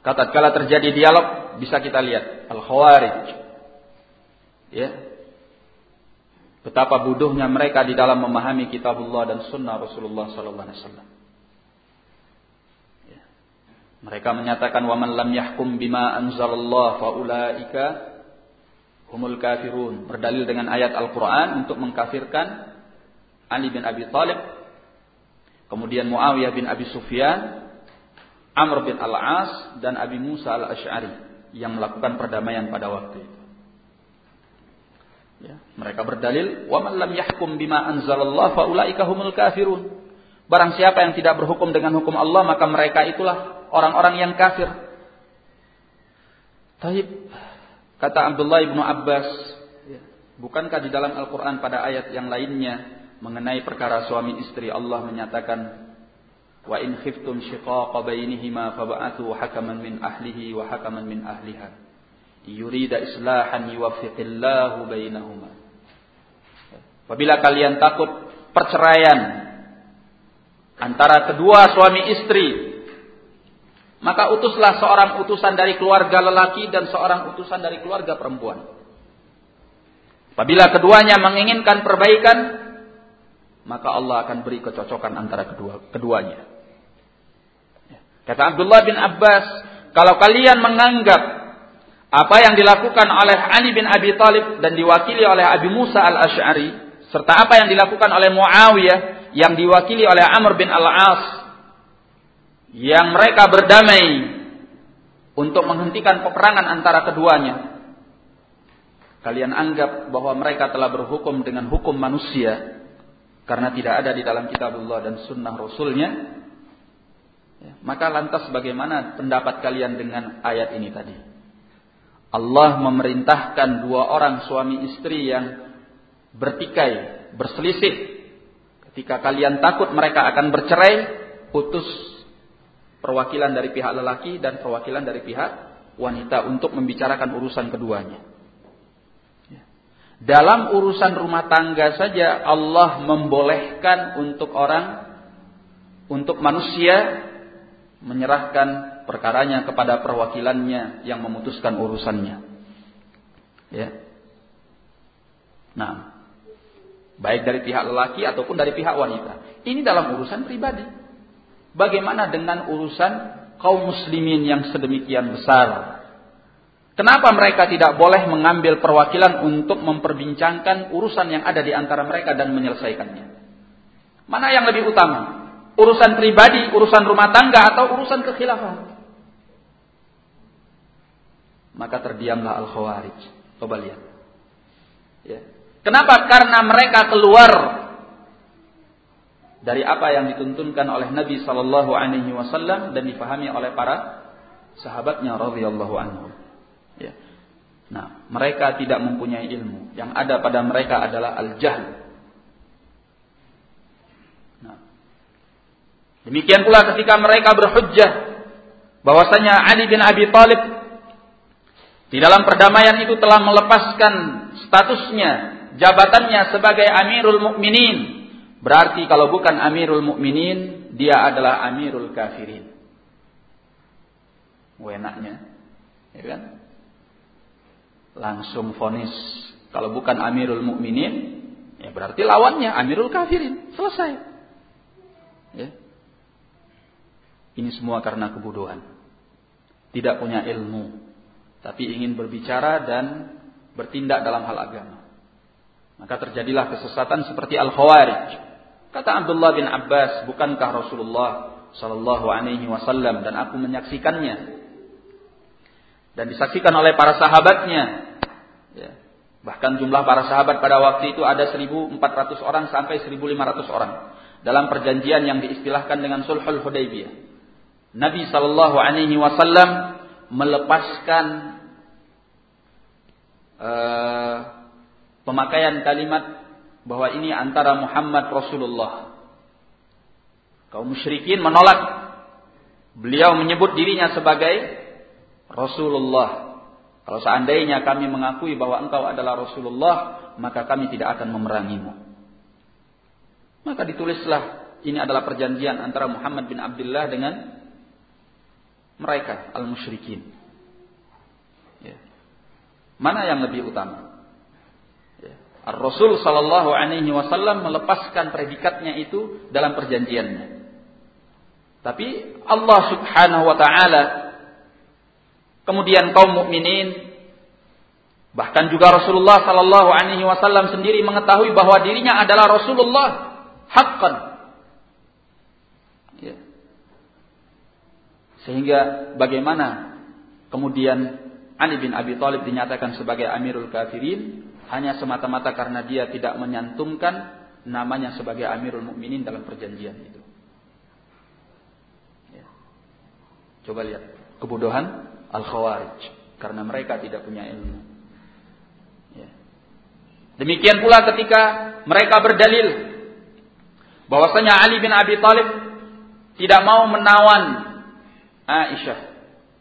Maka tatkala terjadi dialog bisa kita lihat al-khawarij. Ya. Betapa bodohnya mereka di dalam memahami kitabullah dan sunnah Rasulullah sallallahu alaihi wasallam. Ya. Mereka menyatakan wa man lam yahkum bima anzalallah faulaika humul kafirun. Berdalil dengan ayat Al-Qur'an untuk mengkafirkan Ali bin Abi Thalib Kemudian Muawiyah bin Abi Sufyan, Amr bin Al-As dan Abi Musa Al-Asy'ari yang melakukan perdamaian pada waktu itu. Ya, mereka berdalil, "Wa man lam yahkum bima anzalallah fa ulaika humul kafirun." Barang siapa yang tidak berhukum dengan hukum Allah, maka mereka itulah orang-orang yang kafir. Taib kata Abdullah bin Abbas, ya, bukankah di dalam Al-Qur'an pada ayat yang lainnya mengenai perkara suami istri Allah menyatakan in khiftum shiqaqa bainihima fab'athu hakaman min ahlihi wa hakaman min ahliha yurida islahan yuwaffiqillahu bainahuma Apabila kalian takut perceraian antara kedua suami istri maka utuslah seorang utusan dari keluarga lelaki dan seorang utusan dari keluarga perempuan. Apabila keduanya menginginkan perbaikan, maka Allah akan beri kecocokan antara kedua keduanya. Kata Abdullah bin Abbas, kalau kalian menganggap apa yang dilakukan oleh Ali bin Abi Thalib dan diwakili oleh Abi Musa al-Ash'ari, serta apa yang dilakukan oleh Muawiyah yang diwakili oleh Amr bin al-As, yang mereka berdamai untuk menghentikan peperangan antara keduanya, kalian anggap bahwa mereka telah berhukum dengan hukum manusia, karena tidak ada di dalam kitabullah dan sunnah rasulnya ya, maka lantas bagaimana pendapat kalian dengan ayat ini tadi? Allah memerintahkan dua orang suami istri yang bertikai berselisih. Ketika kalian takut mereka akan bercerai utus perwakilan dari pihak lelaki dan perwakilan dari pihak wanita untuk membicarakan urusan keduanya. Dalam urusan rumah tangga saja Allah membolehkan untuk orang untuk manusia menyerahkan perkaranya kepada perwakilannya yang memutuskan urusannya. Ya. Nah, baik dari pihak lelaki ataupun dari pihak wanita. Ini dalam urusan pribadi. Bagaimana dengan urusan kaum muslimin yang sedemikian besar? Kenapa mereka tidak boleh mengambil perwakilan untuk memperbincangkan urusan yang ada di antara mereka dan menyelesaikannya? Mana yang lebih utama? Urusan pribadi, urusan rumah tangga, atau urusan kekhilafan? Maka terdiamlah Al-Khawarij. Coba lihat. Ya. Kenapa? Karena mereka keluar dari apa yang dituntunkan oleh Nabi Sallallahu Alaihi Wasallam dan dipahami oleh para sahabatnya radhiyallahu anhu. Ya. Nah, mereka tidak mempunyai ilmu. Yang ada pada mereka adalah al-jahl. Nah. Demikian pula ketika mereka berhujjah bahwasanya Ali bin Abi Thalib di dalam perdamaian itu telah melepaskan statusnya, jabatannya sebagai Amirul Mukminin. Berarti kalau bukan Amirul Mukminin, dia adalah Amirul Kafirin. Wenaknya, ya kan? langsung fonis kalau bukan Amirul Mukminin ya berarti lawannya Amirul Kafirin selesai ya ini semua karena kebodohan tidak punya ilmu tapi ingin berbicara dan bertindak dalam hal agama maka terjadilah kesesatan seperti al-khawarij kata Abdullah bin Abbas bukankah Rasulullah sallallahu alaihi wasallam dan aku menyaksikannya dan disaksikan oleh para sahabatnya. Ya. Bahkan jumlah para sahabat pada waktu itu ada 1.400 orang sampai 1.500 orang dalam perjanjian yang diistilahkan dengan Sulhul Hudaybiyah. Nabi Shallallahu Alaihi Wasallam melepaskan uh, pemakaian kalimat bahwa ini antara Muhammad Rasulullah. Kaum musyrikin menolak. Beliau menyebut dirinya sebagai Rasulullah. Kalau seandainya kami mengakui bahwa engkau adalah Rasulullah, maka kami tidak akan memerangimu. Maka ditulislah ini adalah perjanjian antara Muhammad bin Abdullah dengan mereka al-musyrikin. Ya. Mana yang lebih utama? Ya. Ar-Rasul sallallahu alaihi wasallam melepaskan predikatnya itu dalam perjanjiannya. Tapi Allah Subhanahu wa taala kemudian kaum mukminin bahkan juga Rasulullah sallallahu alaihi wasallam sendiri mengetahui bahwa dirinya adalah Rasulullah haqqan Sehingga bagaimana kemudian Ali bin Abi Thalib dinyatakan sebagai Amirul Kafirin hanya semata-mata karena dia tidak menyantumkan namanya sebagai Amirul Mukminin dalam perjanjian itu. Ya. Coba lihat kebodohan Al-Khawarij karena mereka tidak punya ilmu. Ya. Demikian pula ketika mereka berdalil bahwasanya Ali bin Abi Thalib tidak mau menawan Aisyah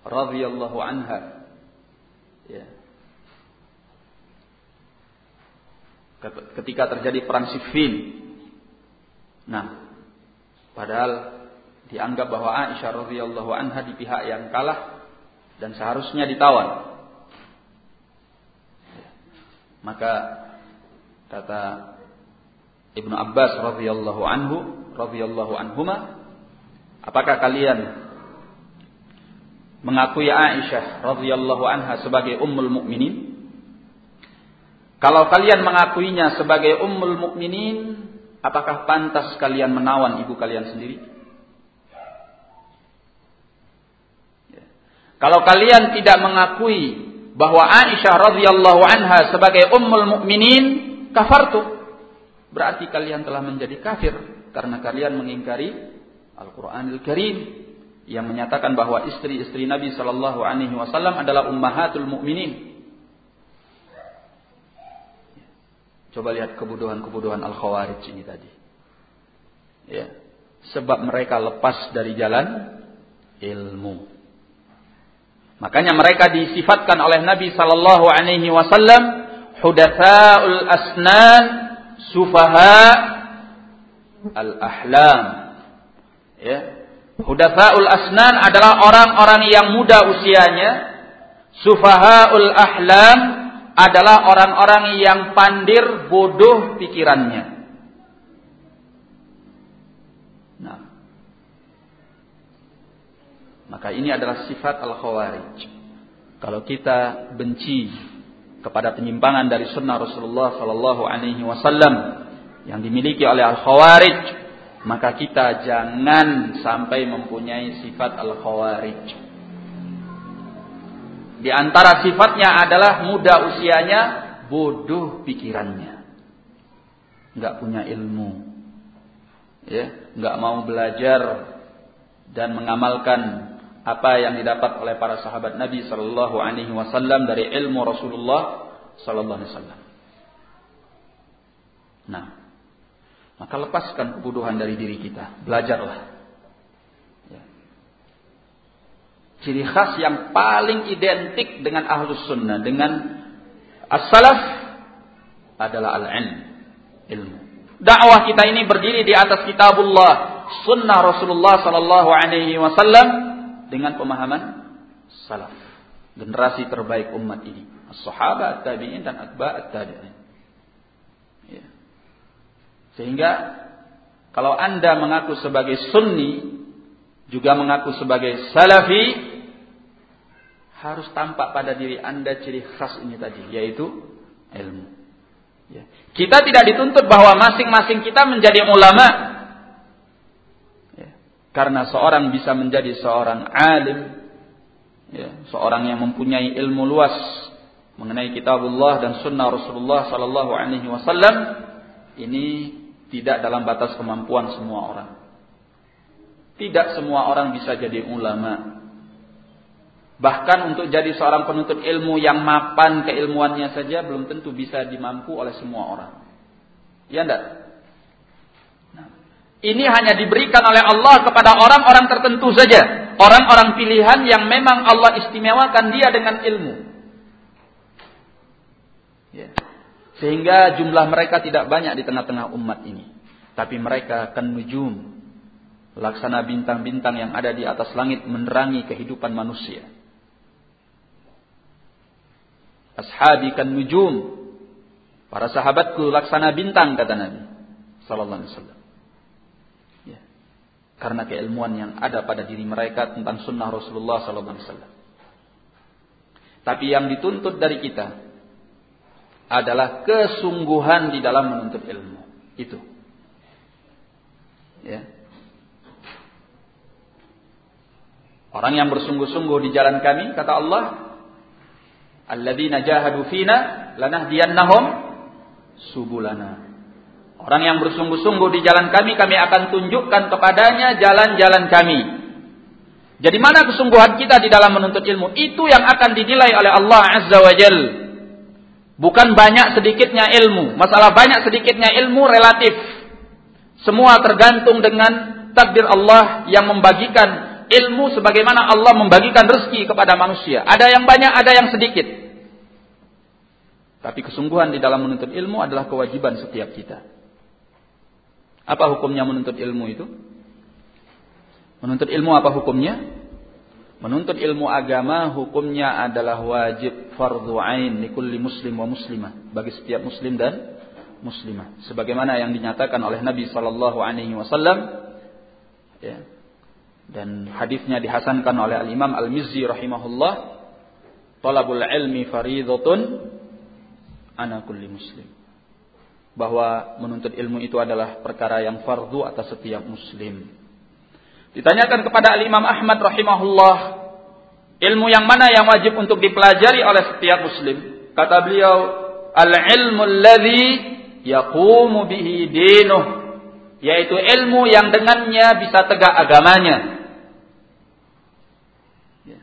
radhiyallahu anha. Ya. ketika terjadi perang Siffin. Nah padahal dianggap bahwa Aisyah radhiyallahu anha di pihak yang kalah dan seharusnya ditawan. Maka kata Ibnu Abbas radhiyallahu anhu radhiyallahu anhuma apakah kalian mengakui Aisyah radhiyallahu anha sebagai ummul mukminin? Kalau kalian mengakuinya sebagai ummul mukminin, apakah pantas kalian menawan ibu kalian sendiri? Ya. Kalau kalian tidak mengakui bahwa Aisyah radhiyallahu anha sebagai ummul mukminin, kafartu. Berarti kalian telah menjadi kafir karena kalian mengingkari Al-Qur'anul Karim yang menyatakan bahwa istri-istri Nabi Shallallahu Alaihi Wasallam adalah ummahatul mukminin. Coba lihat kebodohan-kebodohan al khawarij ini tadi. Ya, sebab mereka lepas dari jalan ilmu. Makanya mereka disifatkan oleh Nabi Shallallahu Alaihi Wasallam hudatsaul asnan sufaha al ahlam. Ya, Hudafaul asnan adalah orang-orang yang muda usianya. Sufahaul ahlam adalah orang-orang yang pandir bodoh pikirannya. Nah. Maka ini adalah sifat al-khawarij. Kalau kita benci kepada penyimpangan dari sunnah Rasulullah sallallahu alaihi wasallam yang dimiliki oleh al-khawarij, maka kita jangan sampai mempunyai sifat al-khawarij. Di antara sifatnya adalah muda usianya, bodoh pikirannya. Enggak punya ilmu. Ya, enggak mau belajar dan mengamalkan apa yang didapat oleh para sahabat Nabi sallallahu alaihi wasallam dari ilmu Rasulullah sallallahu alaihi wasallam. Nah, maka lepaskan kebodohan dari diri kita. Belajarlah. Ya. Ciri khas yang paling identik dengan ahlus sunnah. Dengan as-salaf adalah al-ilm. Ilmu. Dakwah kita ini berdiri di atas kitabullah. Sunnah Rasulullah sallallahu alaihi wasallam. Dengan pemahaman salaf. Generasi terbaik umat ini. As-sahabat, tabi'in dan atba' tabi'in. Sehingga kalau Anda mengaku sebagai sunni, juga mengaku sebagai salafi, harus tampak pada diri Anda ciri khas ini tadi, yaitu ilmu. Ya. Kita tidak dituntut bahwa masing-masing kita menjadi ulama. Ya. Karena seorang bisa menjadi seorang alim, ya. seorang yang mempunyai ilmu luas mengenai kitabullah dan sunnah Rasulullah sallallahu alaihi wasallam ini tidak dalam batas kemampuan semua orang. Tidak semua orang bisa jadi ulama. Bahkan untuk jadi seorang penuntut ilmu yang mapan keilmuannya saja belum tentu bisa dimampu oleh semua orang. Ya enggak? Nah, ini hanya diberikan oleh Allah kepada orang-orang tertentu saja. Orang-orang pilihan yang memang Allah istimewakan dia dengan ilmu. Ya. Sehingga jumlah mereka tidak banyak di tengah-tengah umat ini. Tapi mereka akan nujum. Laksana bintang-bintang yang ada di atas langit menerangi kehidupan manusia. Ashabi kan nujum. Para sahabatku laksana bintang kata Nabi sallallahu alaihi wasallam. Ya. Karena keilmuan yang ada pada diri mereka tentang sunnah Rasulullah sallallahu alaihi wasallam. Tapi yang dituntut dari kita adalah kesungguhan di dalam menuntut ilmu. Itu. Ya. Orang yang bersungguh-sungguh di jalan kami, kata Allah, alladzina jahadu fina lanahdiyannahum subulana. Orang yang bersungguh-sungguh di jalan kami, kami akan tunjukkan kepadanya jalan-jalan kami. Jadi mana kesungguhan kita di dalam menuntut ilmu? Itu yang akan dinilai oleh Allah Azza wa Jalla. Bukan banyak sedikitnya ilmu. Masalah banyak sedikitnya ilmu relatif. Semua tergantung dengan takdir Allah yang membagikan ilmu sebagaimana Allah membagikan rezeki kepada manusia. Ada yang banyak, ada yang sedikit. Tapi kesungguhan di dalam menuntut ilmu adalah kewajiban setiap kita. Apa hukumnya menuntut ilmu itu? Menuntut ilmu apa hukumnya? Menuntut ilmu agama hukumnya adalah wajib fardhu ain likulli muslim wa muslimah. Bagi setiap muslim dan muslimah. Sebagaimana yang dinyatakan oleh Nabi sallallahu alaihi wasallam ya. Dan hadisnya dihasankan oleh Al-Imam Al-Mizzi rahimahullah talabul ilmi faridatun ana kulli muslim. Bahwa menuntut ilmu itu adalah perkara yang fardu atas setiap muslim Ditanyakan kepada Al-Imam Ahmad rahimahullah, ilmu yang mana yang wajib untuk dipelajari oleh setiap muslim? Kata beliau, al-ilmu alladhi yaqumu bihi dinuh, yaitu ilmu yang dengannya bisa tegak agamanya. Ya.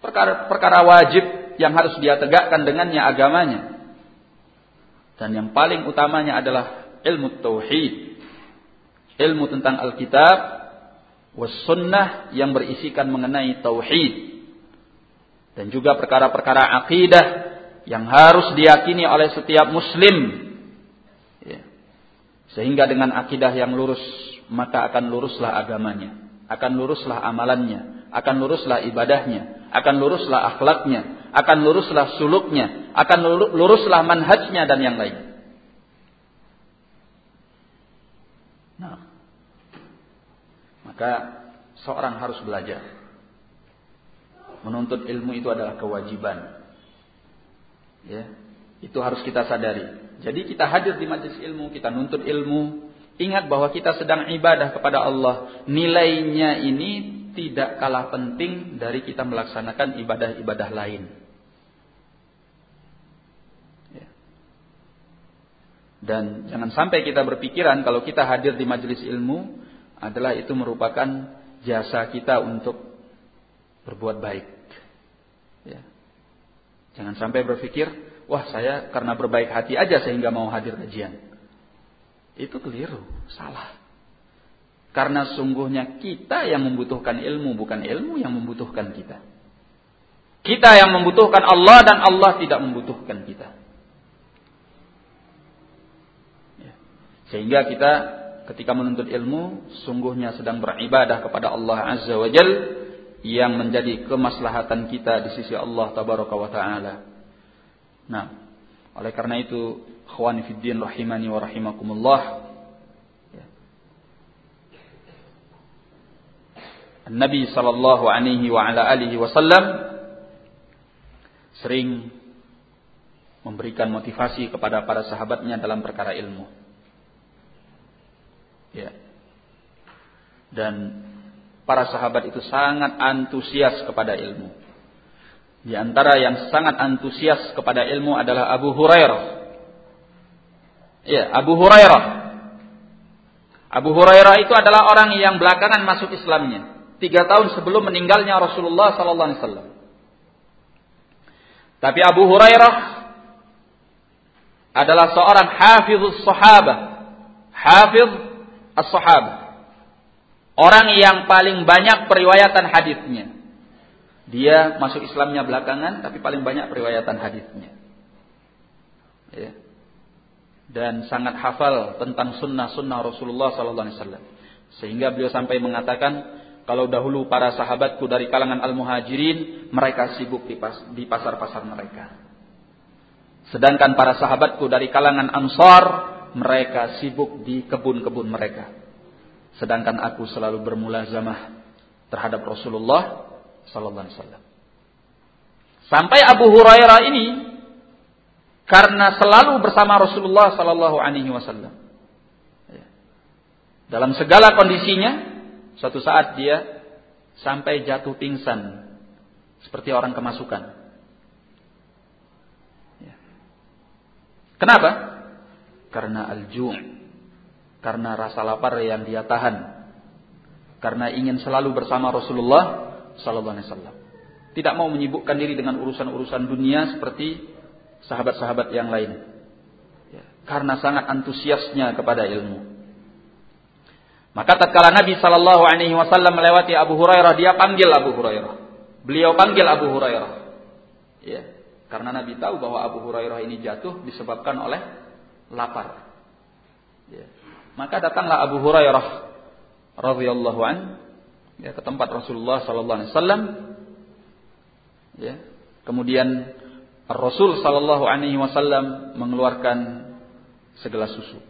Perkara-perkara wajib yang harus dia tegakkan dengannya agamanya. Dan yang paling utamanya adalah ilmu tauhid. Ilmu tentang Alkitab sunnah yang berisikan mengenai tauhid dan juga perkara-perkara akidah yang harus diyakini oleh setiap muslim ya. sehingga dengan akidah yang lurus maka akan luruslah agamanya akan luruslah amalannya akan luruslah ibadahnya akan luruslah akhlaknya akan luruslah suluknya akan luruslah manhajnya dan yang lain nah maka seorang harus belajar. Menuntut ilmu itu adalah kewajiban. Ya, itu harus kita sadari. Jadi kita hadir di majelis ilmu, kita nuntut ilmu, ingat bahwa kita sedang ibadah kepada Allah. Nilainya ini tidak kalah penting dari kita melaksanakan ibadah-ibadah lain. Ya. Dan jangan sampai kita berpikiran kalau kita hadir di majelis ilmu, adalah itu merupakan jasa kita untuk berbuat baik. Ya. Jangan sampai berpikir, wah saya karena berbaik hati aja sehingga mau hadir kajian. Itu keliru, salah. Karena sungguhnya kita yang membutuhkan ilmu, bukan ilmu yang membutuhkan kita. Kita yang membutuhkan Allah dan Allah tidak membutuhkan kita. Ya. Sehingga kita ketika menuntut ilmu sungguhnya sedang beribadah kepada Allah Azza wa Jal yang menjadi kemaslahatan kita di sisi Allah tabaraka wa taala. Nah, oleh karena itu ikhwani fiddin rahimani wa rahimakumullah ya. Nabi sallallahu alaihi wa ala alihi wasallam sering memberikan motivasi kepada para sahabatnya dalam perkara ilmu. Ya. Dan para sahabat itu sangat antusias kepada ilmu. Di antara yang sangat antusias kepada ilmu adalah Abu Hurairah. Ya, Abu Hurairah Abu Hurairah itu adalah orang yang belakangan masuk Islamnya. Tiga tahun sebelum meninggalnya Rasulullah Sallallahu Alaihi Wasallam. Tapi Abu Hurairah adalah seorang hafizus sahabah. Hafiz as-sahabah. Orang yang paling banyak periwayatan hadisnya. Dia masuk Islamnya belakangan, tapi paling banyak periwayatan hadisnya. Ya. Dan sangat hafal tentang sunnah-sunnah Rasulullah Sallallahu Alaihi Wasallam. Sehingga beliau sampai mengatakan, kalau dahulu para sahabatku dari kalangan al-muhajirin, mereka sibuk di pasar-pasar mereka. Sedangkan para sahabatku dari kalangan ansar, mereka sibuk di kebun-kebun mereka. Sedangkan aku selalu bermulazamah terhadap Rasulullah sallallahu alaihi wasallam. Sampai Abu Hurairah ini karena selalu bersama Rasulullah sallallahu alaihi wasallam. Ya. Dalam segala kondisinya, suatu saat dia sampai jatuh pingsan seperti orang kemasukan. Ya. Kenapa? Karena al-ju' karena rasa lapar yang dia tahan. Karena ingin selalu bersama Rasulullah sallallahu alaihi wasallam. Tidak mau menyibukkan diri dengan urusan-urusan dunia seperti sahabat-sahabat yang lain. Ya, karena sangat antusiasnya kepada ilmu. Maka tatkala Nabi sallallahu alaihi wasallam melewati Abu Hurairah, dia panggil Abu Hurairah. Beliau panggil Abu Hurairah. Ya, karena Nabi tahu bahwa Abu Hurairah ini jatuh disebabkan oleh lapar. Ya. Maka datanglah Abu Hurairah radhiyallahu an ya ke tempat Rasulullah sallallahu alaihi wasallam ya. Kemudian Rasul sallallahu alaihi wasallam mengeluarkan segelas susu.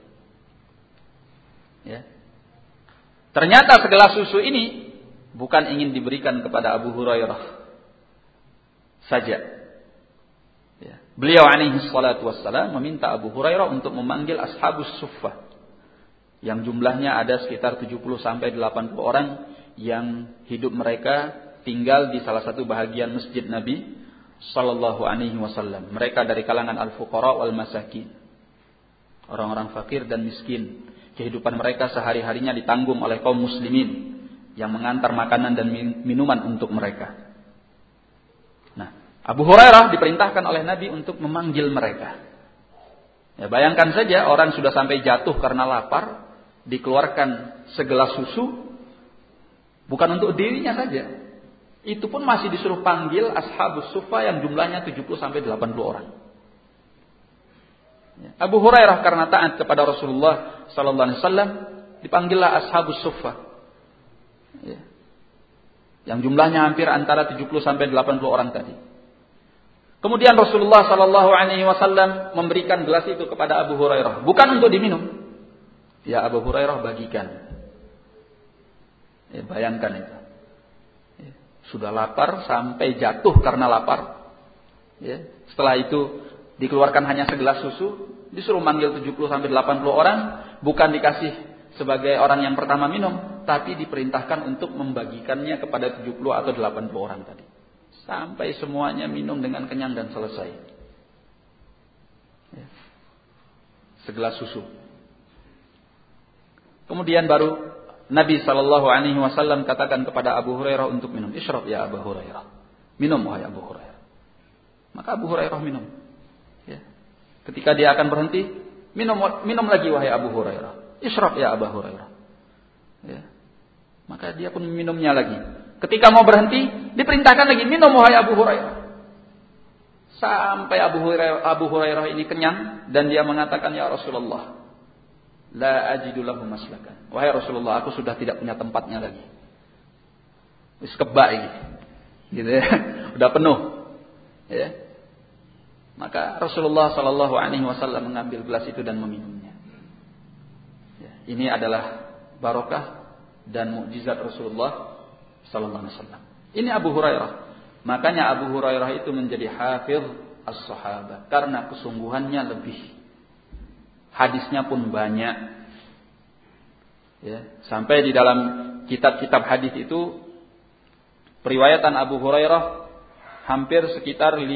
Ya. Ternyata segelas susu ini bukan ingin diberikan kepada Abu Hurairah saja. Beliau alaihi salatu wassalam meminta Abu Hurairah untuk memanggil ashabus suffah yang jumlahnya ada sekitar 70 sampai 80 orang yang hidup mereka tinggal di salah satu bahagian masjid Nabi sallallahu alaihi wasallam. Mereka dari kalangan al-fuqara wal masakin. Orang-orang fakir dan miskin. Kehidupan mereka sehari-harinya ditanggung oleh kaum muslimin yang mengantar makanan dan minuman untuk mereka. Abu Hurairah diperintahkan oleh Nabi untuk memanggil mereka. Ya, bayangkan saja orang sudah sampai jatuh karena lapar, dikeluarkan segelas susu bukan untuk dirinya saja. Itu pun masih disuruh panggil ashabus sufa yang jumlahnya 70 sampai 80 orang. Ya. Abu Hurairah karena taat kepada Rasulullah sallallahu alaihi wasallam dipanggillah ashabus sufa. Ya. Yang jumlahnya hampir antara 70 sampai 80 orang tadi. Kemudian Rasulullah sallallahu alaihi wasallam memberikan gelas itu kepada Abu Hurairah, bukan untuk diminum. Ya Abu Hurairah bagikan. Ya, bayangkan itu. Ya, sudah lapar sampai jatuh karena lapar. Ya, setelah itu dikeluarkan hanya segelas susu, disuruh manggil 70 sampai 80 orang, bukan dikasih sebagai orang yang pertama minum, tapi diperintahkan untuk membagikannya kepada 70 atau 80 orang tadi. Sampai semuanya minum dengan kenyang dan selesai. Ya. Segelas susu. Kemudian baru Nabi Shallallahu Alaihi Wasallam katakan kepada Abu Hurairah untuk minum. Ishrab ya Abu Hurairah. Minum wahai Abu Hurairah. Maka Abu Hurairah minum. Ya. Ketika dia akan berhenti, minum minum lagi wahai Abu Hurairah. Ishrab ya Abu Hurairah. Ya. Maka dia pun minumnya lagi. Ketika mau berhenti, diperintahkan lagi minum wahai Abu Hurairah. Sampai Abu Hurairah, Abu Hurairah ini kenyang dan dia mengatakan ya Rasulullah, La ajidu lahu maslakan. Wahai Rasulullah, aku sudah tidak punya tempatnya lagi. Wis kebak ini. Gitu ya. [LAUGHS] Udah penuh. Ya. Maka Rasulullah Shallallahu alaihi wasallam mengambil gelas itu dan meminumnya. Ya. Ini adalah barokah dan mukjizat Rasulullah sallallahu alaihi wasallam. Ini Abu Hurairah. Makanya Abu Hurairah itu menjadi hafiz as-sahabah karena kesungguhannya lebih hadisnya pun banyak. Ya, sampai di dalam kitab-kitab hadis itu periwayatan Abu Hurairah hampir sekitar 5000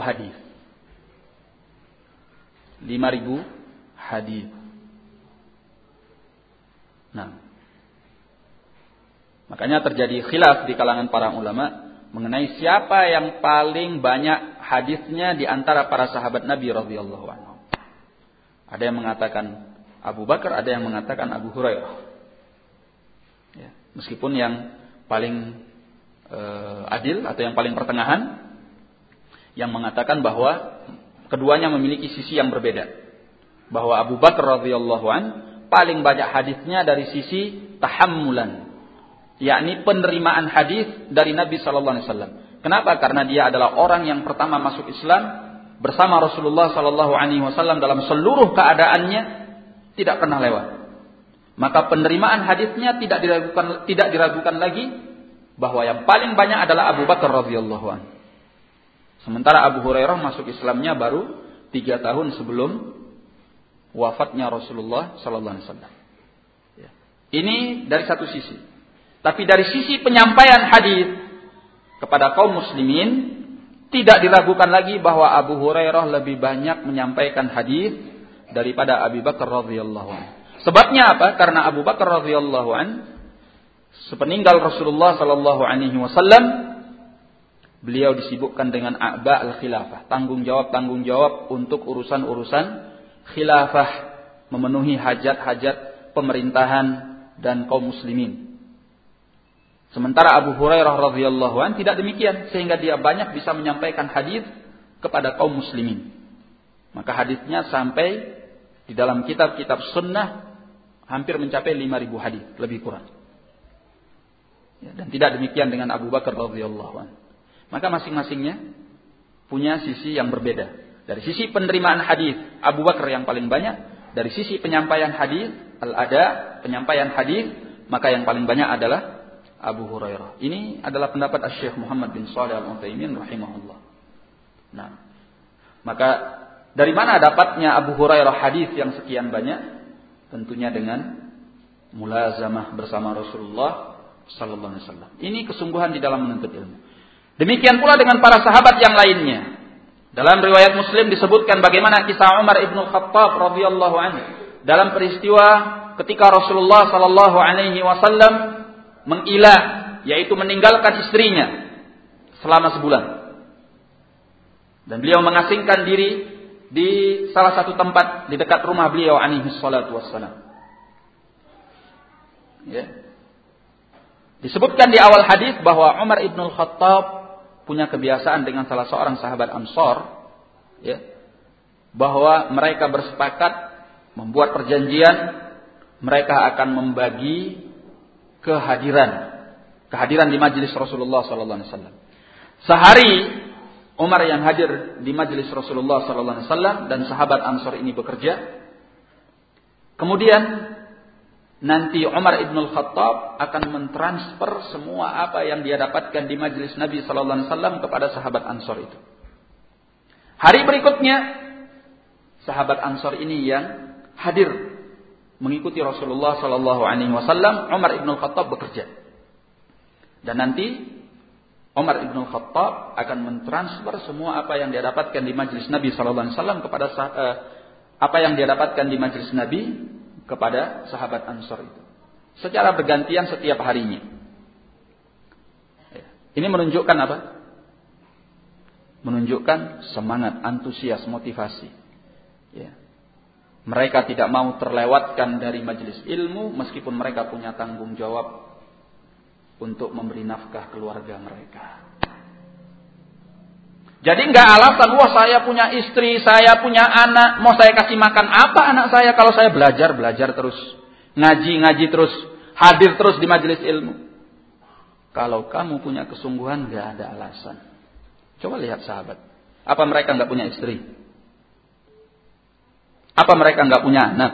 hadis. 5000 hadis. Nah, makanya terjadi khilaf di kalangan para ulama mengenai siapa yang paling banyak hadisnya di antara para sahabat Nabi radhiyallahu anhu. Ada yang mengatakan Abu Bakar, ada yang mengatakan Abu Hurairah. Ya, meskipun yang paling uh, adil atau yang paling pertengahan yang mengatakan bahwa keduanya memiliki sisi yang berbeda. Bahwa Abu Bakar radhiyallahu an paling banyak hadisnya dari sisi tahammulan, yakni penerimaan hadis dari Nabi sallallahu alaihi wasallam. Kenapa? Karena dia adalah orang yang pertama masuk Islam bersama Rasulullah sallallahu alaihi wasallam dalam seluruh keadaannya tidak pernah lewat. Maka penerimaan hadisnya tidak diragukan tidak diragukan lagi bahwa yang paling banyak adalah Abu Bakar radhiyallahu anhu. Sementara Abu Hurairah masuk Islamnya baru tiga tahun sebelum wafatnya Rasulullah Sallallahu Alaihi Wasallam. Ya. Ini dari satu sisi. Tapi dari sisi penyampaian hadis kepada kaum muslimin tidak diragukan lagi bahwa Abu Hurairah lebih banyak menyampaikan hadis daripada Abu Bakar radhiyallahu anhu. Sebabnya apa? Karena Abu Bakar radhiyallahu anhu sepeninggal Rasulullah sallallahu alaihi wasallam beliau disibukkan dengan a'ba al-khilafah, tanggung jawab-tanggung jawab untuk urusan-urusan khilafah, memenuhi hajat-hajat pemerintahan dan kaum muslimin. Sementara Abu Hurairah radhiyallahu an tidak demikian sehingga dia banyak bisa menyampaikan hadis kepada kaum muslimin. Maka hadisnya sampai di dalam kitab-kitab sunnah hampir mencapai 5000 hadis, lebih kurang. Ya, dan tidak demikian dengan Abu Bakar radhiyallahu anhu. Maka masing-masingnya punya sisi yang berbeda. Dari sisi penerimaan hadis, Abu Bakar yang paling banyak. Dari sisi penyampaian hadis, al-ada, penyampaian hadis, maka yang paling banyak adalah Abu Hurairah. Ini adalah pendapat Syekh Muhammad bin Shalih Al-Utsaimin rahimahullah. Nah, maka dari mana dapatnya Abu Hurairah hadis yang sekian banyak? Tentunya dengan mulazamah bersama Rasulullah sallallahu alaihi wasallam. Ini kesungguhan di dalam menuntut ilmu. Demikian pula dengan para sahabat yang lainnya. Dalam riwayat Muslim disebutkan bagaimana kisah Umar ibnu Khattab radhiyallahu anhu dalam peristiwa ketika Rasulullah sallallahu alaihi wasallam mengilah yaitu meninggalkan istrinya selama sebulan. Dan beliau mengasingkan diri di salah satu tempat di dekat rumah beliau alaihi salatu wassalam. Ya. Disebutkan di awal hadis bahwa Umar ibnu Khattab punya kebiasaan dengan salah seorang sahabat Ansor ya bahwa mereka bersepakat membuat perjanjian mereka akan membagi kehadiran kehadiran di majelis Rasulullah wasallam. Sehari Umar yang hadir di majelis Rasulullah wasallam dan sahabat Ansor ini bekerja. Kemudian nanti Umar ibn Khattab akan mentransfer semua apa yang dia dapatkan di majelis Nabi Wasallam kepada sahabat Ansor itu. Hari berikutnya, sahabat Ansor ini yang hadir mengikuti Rasulullah Sallallahu Alaihi Wasallam, Umar ibn Khattab bekerja. Dan nanti Umar ibn Khattab akan mentransfer semua apa yang dia dapatkan di majelis Nabi Sallallahu Alaihi Wasallam kepada uh, apa yang dia dapatkan di majelis Nabi kepada sahabat Ansor itu. Secara bergantian setiap harinya. Ya. Ini menunjukkan apa? Menunjukkan semangat, antusias, motivasi. Ya. Mereka tidak mau terlewatkan dari majelis ilmu meskipun mereka punya tanggung jawab untuk memberi nafkah keluarga mereka. Jadi nggak alasan, wah saya punya istri, saya punya anak, mau saya kasih makan apa anak saya kalau saya belajar, belajar terus. Ngaji, ngaji terus. Hadir terus di majelis ilmu. Kalau kamu punya kesungguhan, nggak ada alasan. Coba lihat sahabat. Apa mereka nggak punya istri? Apa mereka nggak punya anak?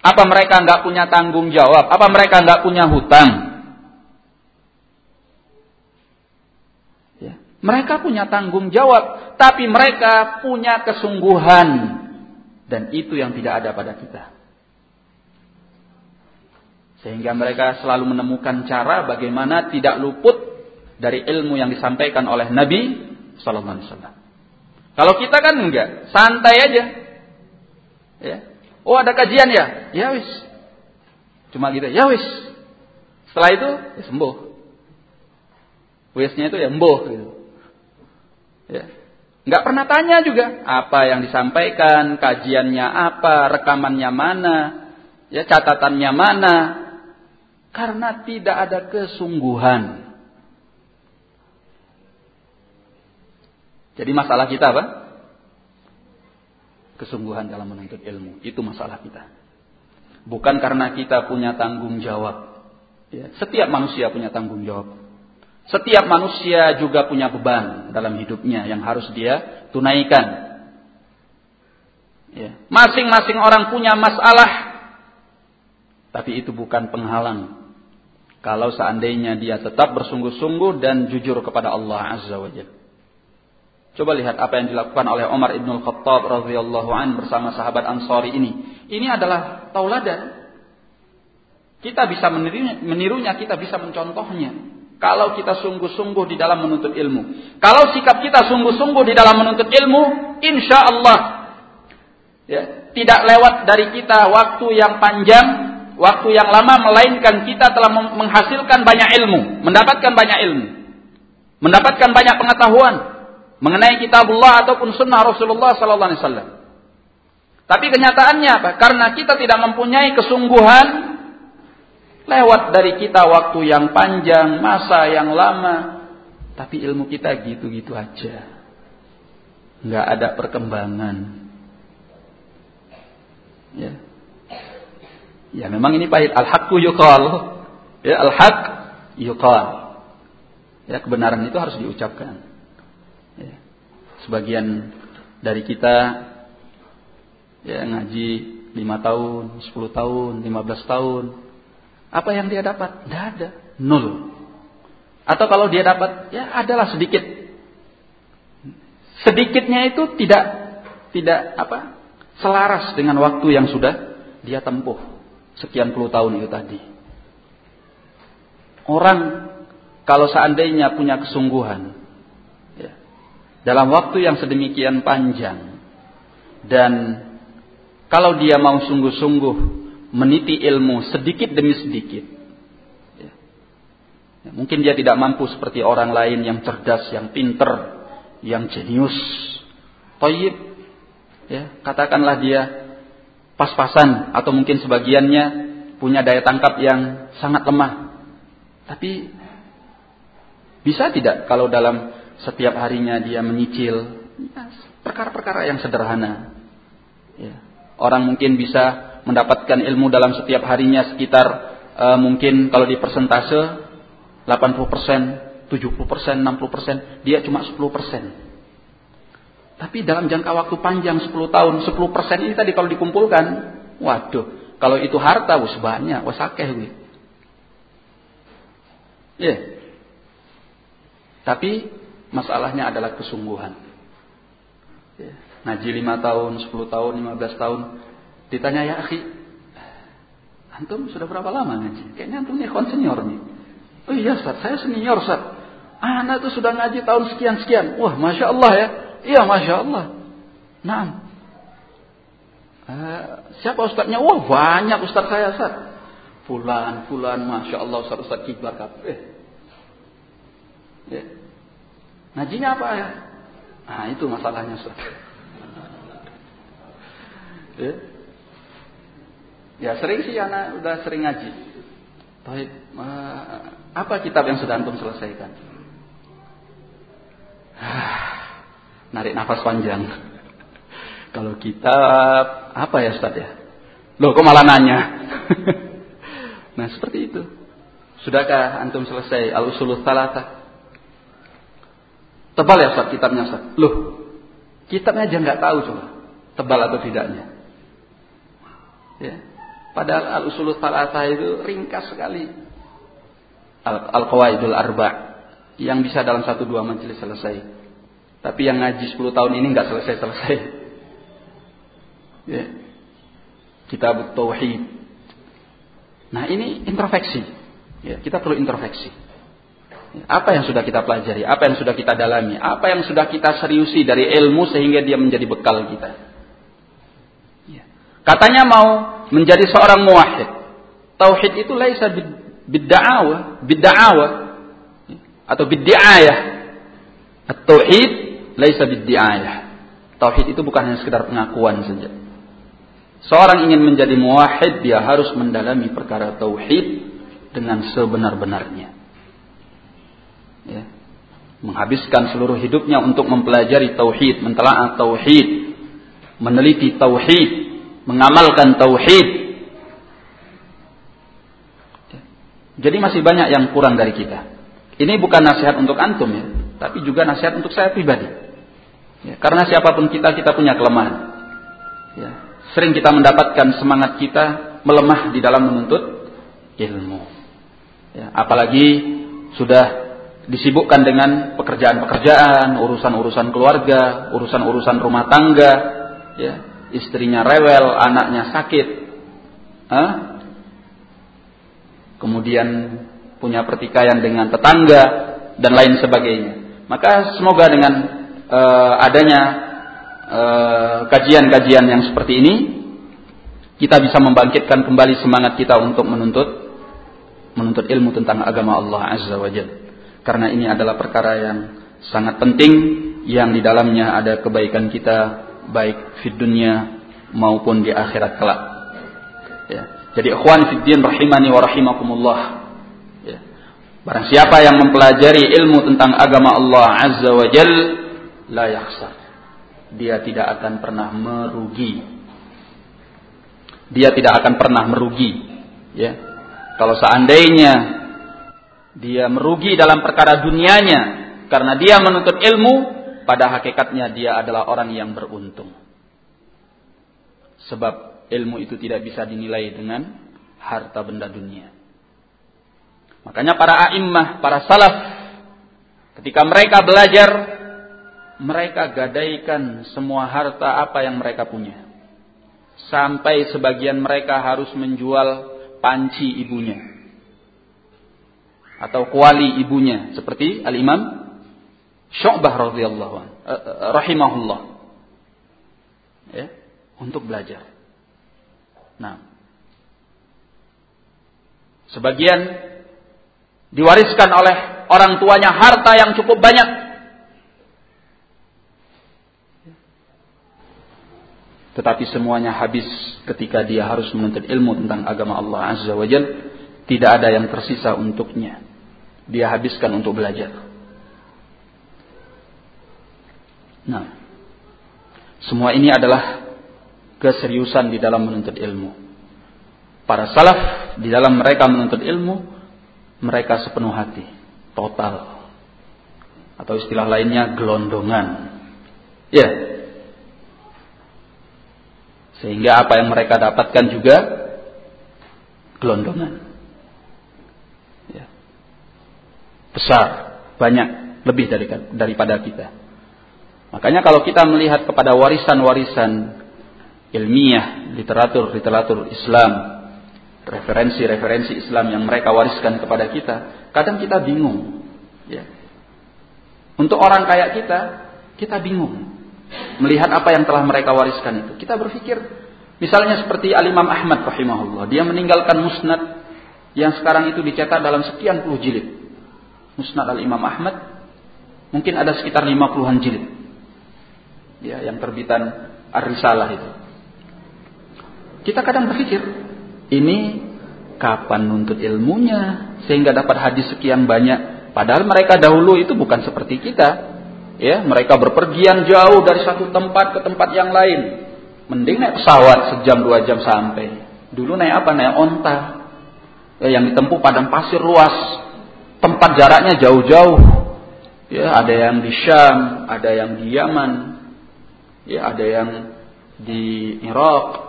Apa mereka nggak punya tanggung jawab? Apa mereka nggak punya hutang? Mereka punya tanggung jawab, tapi mereka punya kesungguhan. Dan itu yang tidak ada pada kita. Sehingga mereka selalu menemukan cara bagaimana tidak luput dari ilmu yang disampaikan oleh Nabi Sallallahu Alaihi Wasallam. Kalau kita kan enggak, santai aja. Ya. Oh ada kajian ya? Ya wis. Cuma gitu, ya wis. Setelah itu ya sembuh. Wisnya itu ya sembuh gitu. Ya. Nggak pernah tanya juga apa yang disampaikan, kajiannya apa, rekamannya mana, ya catatannya mana. Karena tidak ada kesungguhan. Jadi masalah kita apa? Kesungguhan dalam menuntut ilmu. Itu masalah kita. Bukan karena kita punya tanggung jawab. Ya, setiap manusia punya tanggung jawab. Setiap manusia juga punya beban dalam hidupnya yang harus dia tunaikan. Ya. Masing-masing orang punya masalah, tapi itu bukan penghalang. Kalau seandainya dia tetap bersungguh-sungguh dan jujur kepada Allah Azza wa Jalla. Coba lihat apa yang dilakukan oleh Umar ibn Khattab radhiyallahu an bersama sahabat Ansari ini. Ini adalah tauladan. Kita bisa menirunya, menirunya, kita bisa mencontohnya. Kalau kita sungguh-sungguh di dalam menuntut ilmu. Kalau sikap kita sungguh-sungguh di dalam menuntut ilmu, insya Allah ya, tidak lewat dari kita waktu yang panjang, waktu yang lama, melainkan kita telah menghasilkan banyak ilmu, mendapatkan banyak ilmu, mendapatkan banyak pengetahuan mengenai kitabullah ataupun sunnah Rasulullah Sallallahu Alaihi Wasallam. Tapi kenyataannya apa? Karena kita tidak mempunyai kesungguhan Lewat dari kita waktu yang panjang, masa yang lama, tapi ilmu kita gitu-gitu aja. Nggak ada perkembangan. Ya. Ya memang ini pahit. Al-haqqu yuqal. Ya, al-haq yuqal. Ya, kebenaran itu harus diucapkan. Sebagian dari kita ya ngaji lima tahun, 10 tahun, 15 tahun, apa yang dia dapat? Tidak ada. Nol. Atau kalau dia dapat, ya adalah sedikit. Sedikitnya itu tidak tidak apa selaras dengan waktu yang sudah dia tempuh sekian puluh tahun itu tadi. Orang kalau seandainya punya kesungguhan dalam waktu yang sedemikian panjang dan kalau dia mau sungguh-sungguh meniti ilmu sedikit demi sedikit. Ya. Ya, mungkin dia tidak mampu seperti orang lain yang cerdas, yang pinter, yang jenius. Toyib, ya, katakanlah dia pas-pasan atau mungkin sebagiannya punya daya tangkap yang sangat lemah. Tapi bisa tidak kalau dalam setiap harinya dia menyicil ya, perkara-perkara yang sederhana. Ya. Orang mungkin bisa mendapatkan ilmu dalam setiap harinya sekitar uh, mungkin kalau di persentase 80%, 70%, 60%, dia cuma 10%. Tapi dalam jangka waktu panjang 10 tahun, 10% ini tadi kalau dikumpulkan, waduh, kalau itu harta wis banyak, wis akeh Ya. Yeah. Tapi masalahnya adalah kesungguhan. Yeah. Ngaji 5 tahun, 10 tahun, 15 tahun, Ditanya ya akhi, antum sudah berapa lama ngaji? Kayaknya antum kon senior nih. Oh iya Ustaz, saya senior Ustaz. Anak tuh sudah ngaji tahun sekian-sekian. Wah, Masya Allah ya. Iya, Masya Allah. Nah, uh, siapa Ustaznya? Wah, banyak Ustaz saya Ustaz. Fulan, fulan, Masya Allah Ustaz, Ustaz kibar. Ya. Ngajinya apa ya? Nah, itu masalahnya Ustaz. ya. Ya sering sih anak udah sering ngaji. Baik, apa kitab yang sudah antum selesaikan? [SIGHS] Narik nafas panjang. Kalau kitab apa ya Ustaz ya? Loh kok malah nanya? [LAUGHS] nah seperti itu. Sudahkah antum selesai al-usulul salata? Tebal ya Ustaz kitabnya Ustaz? Loh, kitabnya aja nggak tahu coba. Tebal atau tidaknya. Ya. Padahal al-usul salasa itu ringkas sekali. Al-qawaidul arba yang bisa dalam satu dua majelis selesai. Tapi yang ngaji 10 tahun ini nggak selesai-selesai. Ya. Kitab tauhid. Nah, ini introspeksi. Ya, kita perlu introspeksi. Apa yang sudah kita pelajari, apa yang sudah kita dalami, apa yang sudah kita seriusi dari ilmu sehingga dia menjadi bekal kita. Ya. Katanya mau menjadi seorang muwahhid. Tauhid itu laisa bidda'awa, bidda'awa atau bid'ayah. At-tauhid laisa bid'ayah. Tauhid itu bukan hanya sekedar pengakuan saja. Seorang ingin menjadi muwahhid dia harus mendalami perkara tauhid dengan sebenar-benarnya. Ya. Menghabiskan seluruh hidupnya untuk mempelajari tauhid, mentelaah tauhid, meneliti tauhid, mengamalkan tauhid, Jadi masih banyak yang kurang dari kita. Ini bukan nasihat untuk antum ya, tapi juga nasihat untuk saya pribadi. Ya, karena siapa pun kita, kita punya kelemahan. Ya, sering kita mendapatkan semangat kita melemah di dalam menuntut ilmu. Ya, apalagi sudah disibukkan dengan pekerjaan-pekerjaan, urusan-urusan keluarga, urusan-urusan rumah tangga, ya, istrinya rewel, anaknya sakit, Hah? kemudian punya pertikaian dengan tetangga dan lain sebagainya. Maka semoga dengan uh, adanya eh, kajian-kajian uh, yang seperti ini kita bisa membangkitkan kembali semangat kita untuk menuntut menuntut ilmu tentang agama Allah Azza wa Jalla. Karena ini adalah perkara yang sangat penting yang di dalamnya ada kebaikan kita baik di dunia maupun di akhirat kelak. Ya. Jadi ikhwan fiddin rahimani wa rahimakumullah. Ya. Barang siapa yang mempelajari ilmu tentang agama Allah Azza wa Jal, la yakhsar. Dia tidak akan pernah merugi. Dia tidak akan pernah merugi. Ya. Kalau seandainya dia merugi dalam perkara dunianya karena dia menuntut ilmu, pada hakikatnya dia adalah orang yang beruntung. Sebab ilmu itu tidak bisa dinilai dengan harta benda dunia. Makanya para a'immah, para salaf, ketika mereka belajar, mereka gadaikan semua harta apa yang mereka punya. Sampai sebagian mereka harus menjual panci ibunya. Atau kuali ibunya. Seperti Al-Imam Syu'bah radhiyallahu uh, rahimahullah. Ya, untuk belajar. Nah, sebagian diwariskan oleh orang tuanya harta yang cukup banyak. Tetapi semuanya habis ketika dia harus menuntut ilmu tentang agama Allah Azza wa. Tidak ada yang tersisa untuknya. Dia habiskan untuk belajar. Nah, semua ini adalah keseriusan di dalam menuntut ilmu. Para salaf di dalam mereka menuntut ilmu, mereka sepenuh hati, total. Atau istilah lainnya gelondongan. Ya. Sehingga apa yang mereka dapatkan juga gelondongan. Ya. Besar, banyak, lebih dari, daripada kita. Makanya kalau kita melihat kepada warisan-warisan ilmiah, literatur-literatur Islam, referensi-referensi Islam yang mereka wariskan kepada kita, kadang kita bingung. Ya. Untuk orang kayak kita, kita bingung melihat apa yang telah mereka wariskan itu. Kita berpikir, misalnya seperti Al Imam Ahmad rahimahullah, dia meninggalkan musnad yang sekarang itu dicetak dalam sekian puluh jilid. Musnad Al Imam Ahmad mungkin ada sekitar lima puluhan jilid. Ya, yang terbitan Ar-Risalah itu. Kita kadang berpikir, ini kapan nuntut ilmunya sehingga dapat hadis sekian banyak. Padahal mereka dahulu itu bukan seperti kita. Ya, mereka berpergian jauh dari satu tempat ke tempat yang lain. Mending naik pesawat sejam dua jam sampai. Dulu naik apa? Naik onta. Ya, yang ditempuh padang pasir luas. Tempat jaraknya jauh-jauh. Ya, ada yang di Syam, ada yang di Yaman, ya, ada yang di Irak,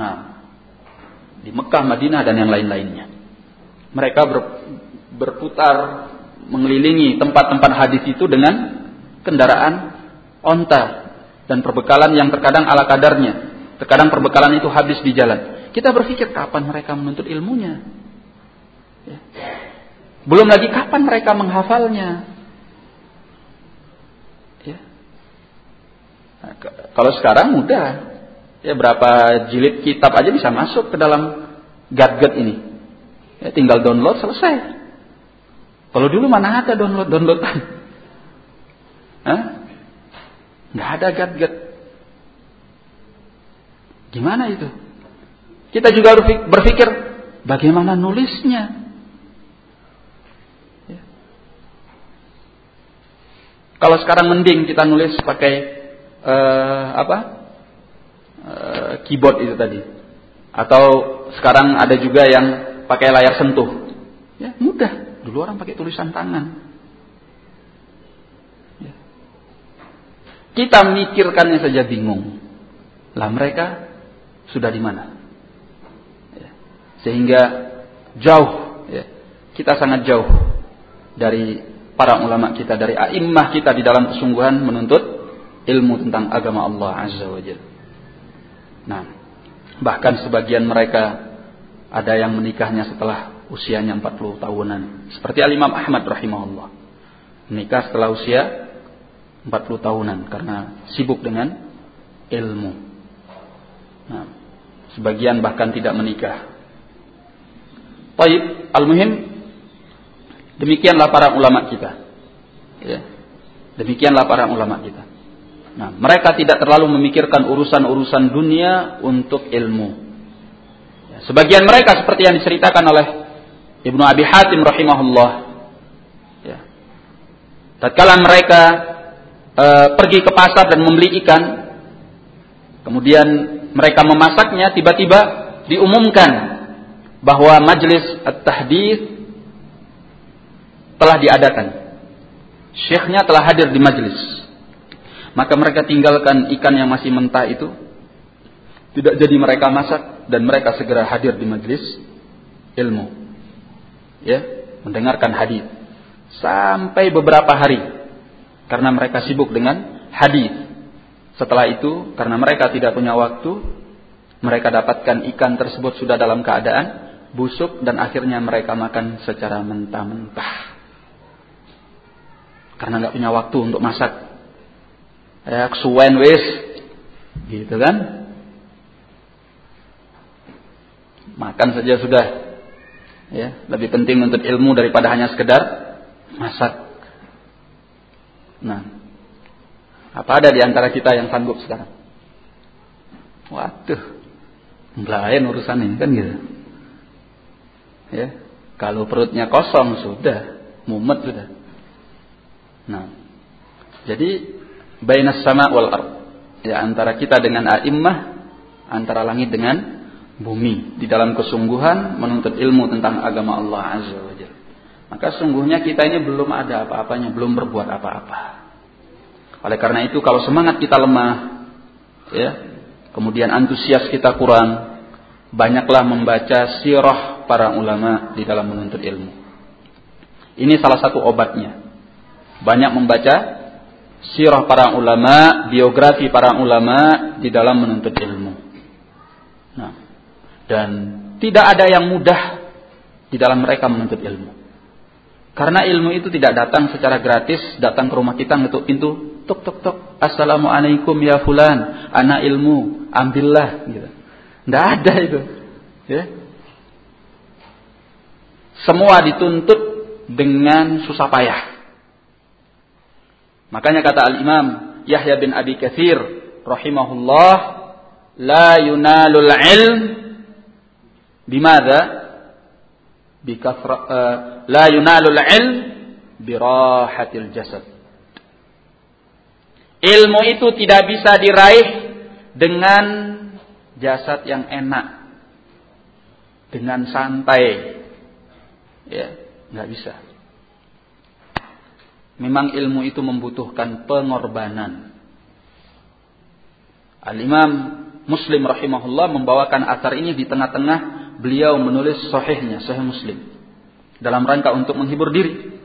Nah, di Mekah, Madinah dan yang lain-lainnya. Mereka ber, berputar mengelilingi tempat-tempat hadis itu dengan kendaraan onta dan perbekalan yang terkadang ala kadarnya. Terkadang perbekalan itu habis di jalan. Kita berpikir kapan mereka menuntut ilmunya. Ya. Belum lagi kapan mereka menghafalnya. Ya. Nah, kalau sekarang mudah, Ya berapa jilid kitab aja bisa masuk ke dalam gadget ini. Ya, tinggal download selesai. Kalau dulu mana ada download downloadan? Hah? Nggak ada gadget. Gimana itu? Kita juga berpikir bagaimana nulisnya. Ya. Kalau sekarang mending kita nulis pakai uh, apa? Uh, keyboard itu tadi. Atau sekarang ada juga yang pakai layar sentuh. Ya, mudah. Dulu orang pakai tulisan tangan. Ya. Kita mikirkannya saja bingung. Lah mereka sudah di mana. Ya. Sehingga jauh, ya. kita sangat jauh dari para ulama kita, dari a'immah kita di dalam kesungguhan menuntut ilmu tentang agama Allah Azza wa Jalla. Nah, bahkan sebagian mereka ada yang menikahnya setelah usianya 40 tahunan. Seperti Al-Imam Ahmad rahimahullah. Menikah setelah usia 40 tahunan karena sibuk dengan ilmu. Nah, Sebagian bahkan tidak menikah. Baik, al-muhim demikianlah para ulama kita. Ya. Demikianlah para ulama kita. Nah, mereka tidak terlalu memikirkan urusan-urusan dunia untuk ilmu. Ya, sebagian mereka seperti yang diceritakan oleh Ibnu Abi Hatim rahimahullah. Ya. Tatkala mereka e, pergi ke pasar dan membeli ikan, kemudian mereka memasaknya tiba-tiba diumumkan bahwa majelis at-tahdits telah diadakan. Syekhnya telah hadir di majelis. Maka mereka tinggalkan ikan yang masih mentah itu. Tidak jadi mereka masak dan mereka segera hadir di majelis ilmu. Ya, mendengarkan hadis sampai beberapa hari karena mereka sibuk dengan hadis setelah itu, karena mereka tidak punya waktu, mereka dapatkan ikan tersebut sudah dalam keadaan busuk dan akhirnya mereka makan secara mentah-mentah. Karena nggak punya waktu untuk masak. Ya, kesuwen wis. Gitu kan? Makan saja sudah. Ya, lebih penting untuk ilmu daripada hanya sekedar masak. Nah, apa ada di antara kita yang sanggup sekarang? Waduh, lain urusan ini kan gitu. Ya, kalau perutnya kosong sudah, mumet sudah. Nah, jadi bainas sama wal ard. Ya antara kita dengan a'immah, antara langit dengan bumi di dalam kesungguhan menuntut ilmu tentang agama Allah Azza wa Jalla. Maka sungguhnya kita ini belum ada apa-apanya, belum berbuat apa-apa. Oleh karena itu kalau semangat kita lemah, ya, kemudian antusias kita kurang, banyaklah membaca sirah para ulama di dalam menuntut ilmu. Ini salah satu obatnya. Banyak membaca sirah para ulama, biografi para ulama di dalam menuntut ilmu. Nah, dan tidak ada yang mudah di dalam mereka menuntut ilmu. Karena ilmu itu tidak datang secara gratis, datang ke rumah kita ngetuk pintu, tok tok tok assalamualaikum ya fulan anak ilmu ambillah gitu tidak ada itu ya semua dituntut dengan susah payah makanya kata al imam Yahya bin Abi Kathir rahimahullah la yunalul ilm bikafra uh, la yunalul ilm birahatil jasad Ilmu itu tidak bisa diraih dengan jasad yang enak. Dengan santai. Ya, nggak bisa. Memang ilmu itu membutuhkan pengorbanan. Al-Imam Muslim rahimahullah membawakan asar ini di tengah-tengah beliau menulis sahihnya, sahih Muslim. Dalam rangka untuk menghibur diri.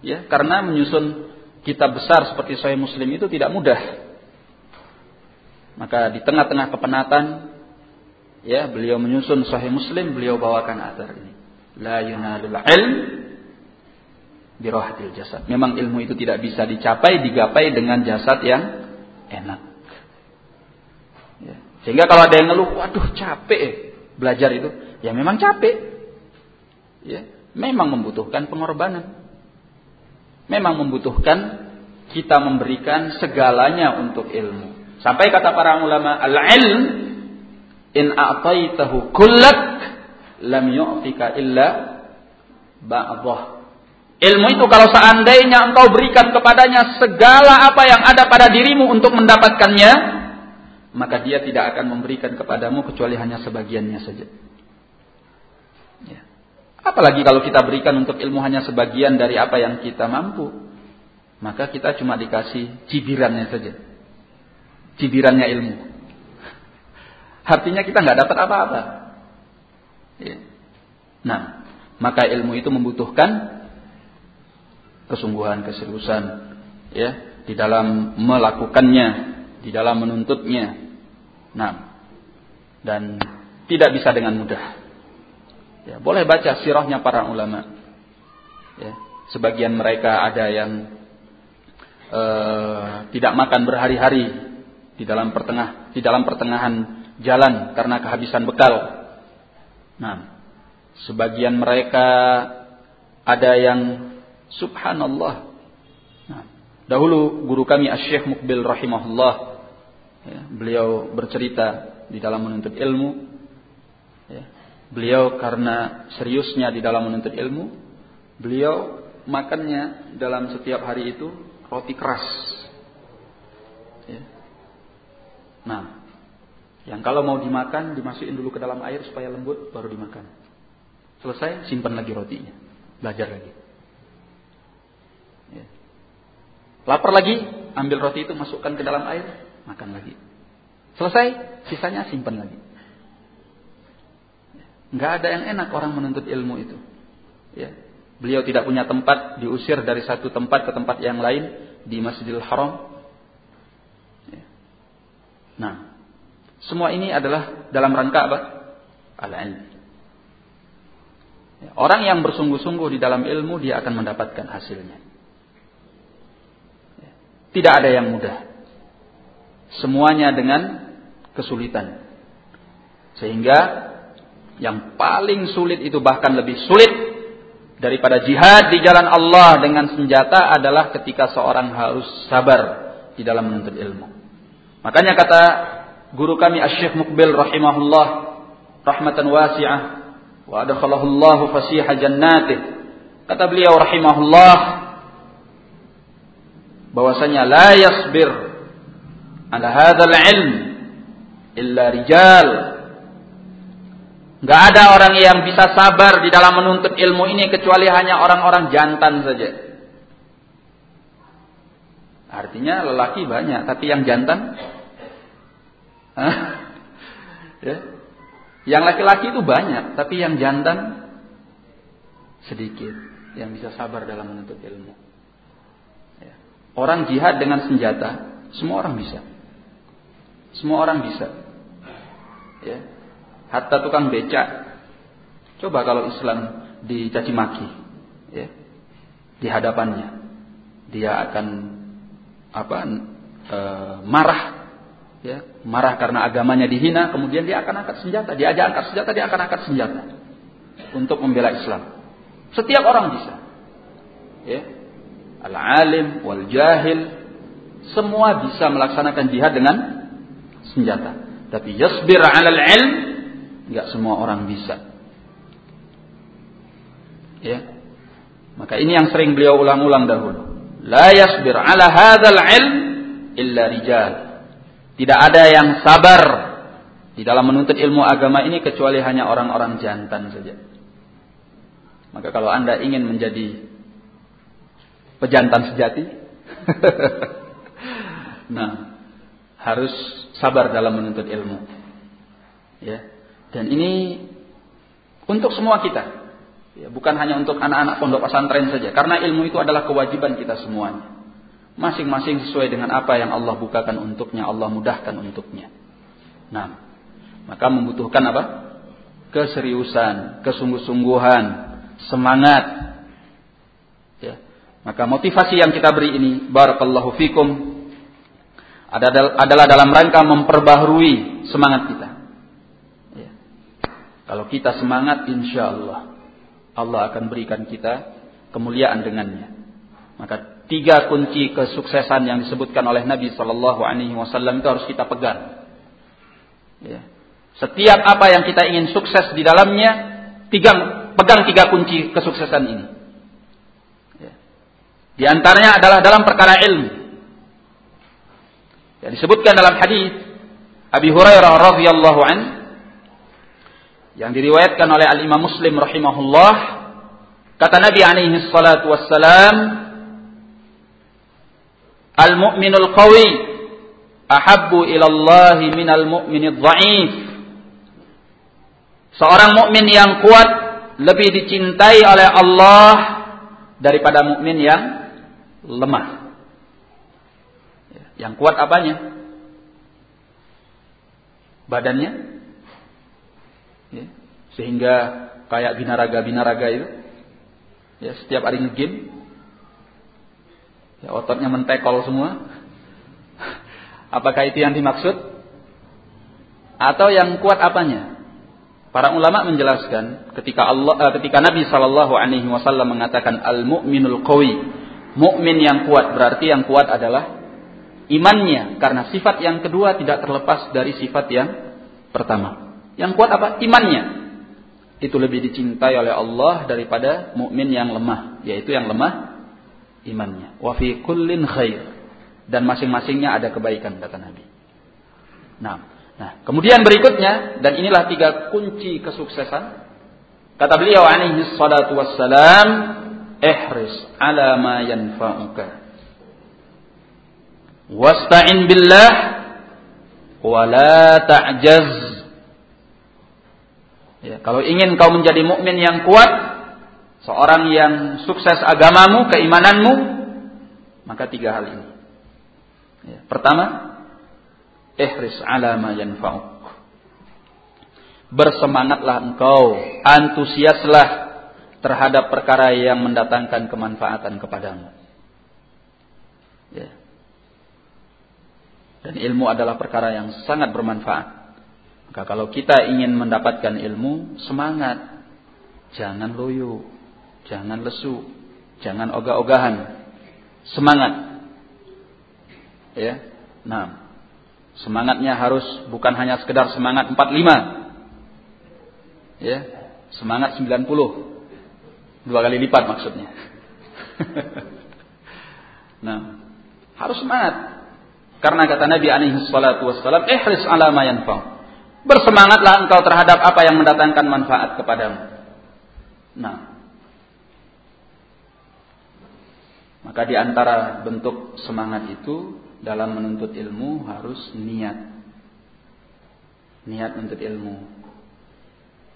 Ya, karena menyusun kitab besar seperti Sahih Muslim itu tidak mudah. Maka di tengah-tengah kepenatan, ya beliau menyusun Sahih Muslim, beliau bawakan atar ini. La yunalul ilm birohatil jasad. Memang ilmu itu tidak bisa dicapai, digapai dengan jasad yang enak. Ya. Sehingga kalau ada yang ngeluh, waduh capek belajar itu. Ya memang capek. Ya, memang membutuhkan pengorbanan. Memang membutuhkan kita memberikan segalanya untuk ilmu. Sampai kata para ulama, al-ilm in a'taitahu kullak lam yu'tika illa ba'dah. Ilmu itu kalau seandainya engkau berikan kepadanya segala apa yang ada pada dirimu untuk mendapatkannya, maka dia tidak akan memberikan kepadamu kecuali hanya sebagiannya saja. Ya. Apalagi kalau kita berikan untuk ilmu hanya sebagian dari apa yang kita mampu, maka kita cuma dikasih cibirannya saja. Cibirannya ilmu. [LAUGHS] Artinya kita nggak dapat apa-apa. Ya. Nah, maka ilmu itu membutuhkan kesungguhan, keseriusan ya di dalam melakukannya, di dalam menuntutnya. Nah, dan tidak bisa dengan mudah. Ya, boleh baca sirahnya para ulama. Ya, sebagian mereka ada yang uh, tidak makan berhari-hari di dalam pertengah di dalam pertengahan jalan karena kehabisan bekal. Nah, sebagian mereka ada yang Subhanallah. Nah, dahulu guru kami Asy-Syaikh Mukbil rahimahullah ya, beliau bercerita di dalam menuntut ilmu ya, beliau karena seriusnya di dalam menuntut ilmu beliau makannya dalam setiap hari itu roti keras ya. nah yang kalau mau dimakan dimasukin dulu ke dalam air supaya lembut baru dimakan selesai simpan lagi rotinya belajar lagi Lapar lagi, ambil roti itu masukkan ke dalam air, makan lagi. Selesai, sisanya simpan lagi. Enggak ada yang enak orang menuntut ilmu itu. Ya. Beliau tidak punya tempat, diusir dari satu tempat ke tempat yang lain di Masjidil Haram. Ya. Nah, semua ini adalah dalam rangka apa? Al-ilm. Ya. Orang yang bersungguh-sungguh di dalam ilmu dia akan mendapatkan hasilnya. Tidak ada yang mudah. Semuanya dengan kesulitan. Sehingga yang paling sulit itu bahkan lebih sulit daripada jihad di jalan Allah dengan senjata adalah ketika seorang harus sabar di dalam menuntut ilmu. Makanya kata guru kami Asy-Syaikh Mukbil rahimahullah rahmatan wasi'ah wa adkhalahu Allah fasiha jannatih. Kata beliau rahimahullah bahwasanya la yasbir ala hadzal ilm illa rijal Gak ada orang yang bisa sabar di dalam menuntut ilmu ini kecuali hanya orang-orang jantan saja. Artinya lelaki banyak, tapi yang jantan, [LAUGHS] ya. yang laki-laki itu banyak, tapi yang jantan sedikit yang bisa sabar dalam menuntut ilmu. Orang jihad dengan senjata, semua orang bisa. Semua orang bisa. Ya. Hatta tukang becak. Coba kalau Islam dicaci maki, ya. Di hadapannya. Dia akan apa? E, marah ya, marah karena agamanya dihina, kemudian dia akan angkat senjata, dia aja angkat senjata, dia akan angkat senjata untuk membela Islam. Setiap orang bisa. Ya, al-alim, wal jahil, semua bisa melaksanakan jihad dengan senjata. Tapi yasbir 'alal ilm, enggak semua orang bisa. Ya. Maka ini yang sering beliau ulang-ulang dahulu. La yasbir 'ala hadzal ilm illa rijal. Tidak ada yang sabar di dalam menuntut ilmu agama ini kecuali hanya orang-orang jantan saja. Maka kalau Anda ingin menjadi pejantan sejati. [LAUGHS] nah, harus sabar dalam menuntut ilmu. Ya. Dan ini untuk semua kita. Ya, bukan hanya untuk anak-anak pondok pesantren saja, karena ilmu itu adalah kewajiban kita semuanya. Masing-masing sesuai dengan apa yang Allah bukakan untuknya, Allah mudahkan untuknya. Nah, maka membutuhkan apa? Keseriusan, kesungguh-sungguhan, semangat maka motivasi yang kita beri ini, barakallahu fikum, adalah dalam rangka memperbaharui semangat kita. Ya. Kalau kita semangat, insya Allah Allah akan berikan kita kemuliaan dengannya. Maka tiga kunci kesuksesan yang disebutkan oleh Nabi Shallallahu Alaihi Wasallam itu harus kita pegang. Ya. Setiap apa yang kita ingin sukses di dalamnya, tiga, pegang tiga kunci kesuksesan ini. Di antaranya adalah dalam perkara ilmu. Ya, disebutkan dalam hadis Abi Hurairah radhiyallahu an yang diriwayatkan oleh Al Imam Muslim rahimahullah kata Nabi alaihi salatu wassalam Al mu'minul qawi ahabbu ila Allah minal mu'minid dha'if Seorang mukmin yang kuat lebih dicintai oleh Allah daripada mukmin yang lemah. Yang kuat apanya? Badannya? Ya. Sehingga kayak binaraga-binaraga itu. Ya, setiap hari ngegim. Ya, ototnya mentekol semua. [LAUGHS] Apakah itu yang dimaksud? Atau yang kuat apanya? Para ulama menjelaskan ketika Allah uh, ketika Nabi Shallallahu alaihi wasallam mengatakan al-mu'minul qawi, mukmin yang kuat berarti yang kuat adalah imannya karena sifat yang kedua tidak terlepas dari sifat yang pertama. Yang kuat apa? Imannya. Itu lebih dicintai oleh Allah daripada mukmin yang lemah, yaitu yang lemah imannya. Wa fi kullin khair. Dan masing-masingnya ada kebaikan kata Nabi. Nah, Nah, kemudian berikutnya dan inilah tiga kunci kesuksesan. Kata beliau alaihi salatu wassalam, ihris ala ma yanfa'uka. Wasta'in billah wa la ta'jaz. Ya, kalau ingin kau menjadi mukmin yang kuat, seorang yang sukses agamamu, keimananmu, maka tiga hal ini. Ya, pertama, ihris ala ma yanfa'uk. Bersemangatlah engkau, antusiaslah terhadap perkara yang mendatangkan kemanfaatan kepadamu. Ya. Dan ilmu adalah perkara yang sangat bermanfaat. Maka kalau kita ingin mendapatkan ilmu, semangat. Jangan loyo, jangan lesu, jangan ogah-ogahan. Semangat. Ya. Nah, Semangatnya harus bukan hanya sekedar semangat 45. Ya, semangat 90. Dua kali lipat maksudnya. [LAUGHS] nah, harus semangat. Karena kata Nabi alaihi salatu wassalam, "Ihris ala ma yanfa'." Bersemangatlah engkau terhadap apa yang mendatangkan manfaat kepadamu. Nah, maka di antara bentuk semangat itu dalam menuntut ilmu harus niat. Niat menuntut ilmu.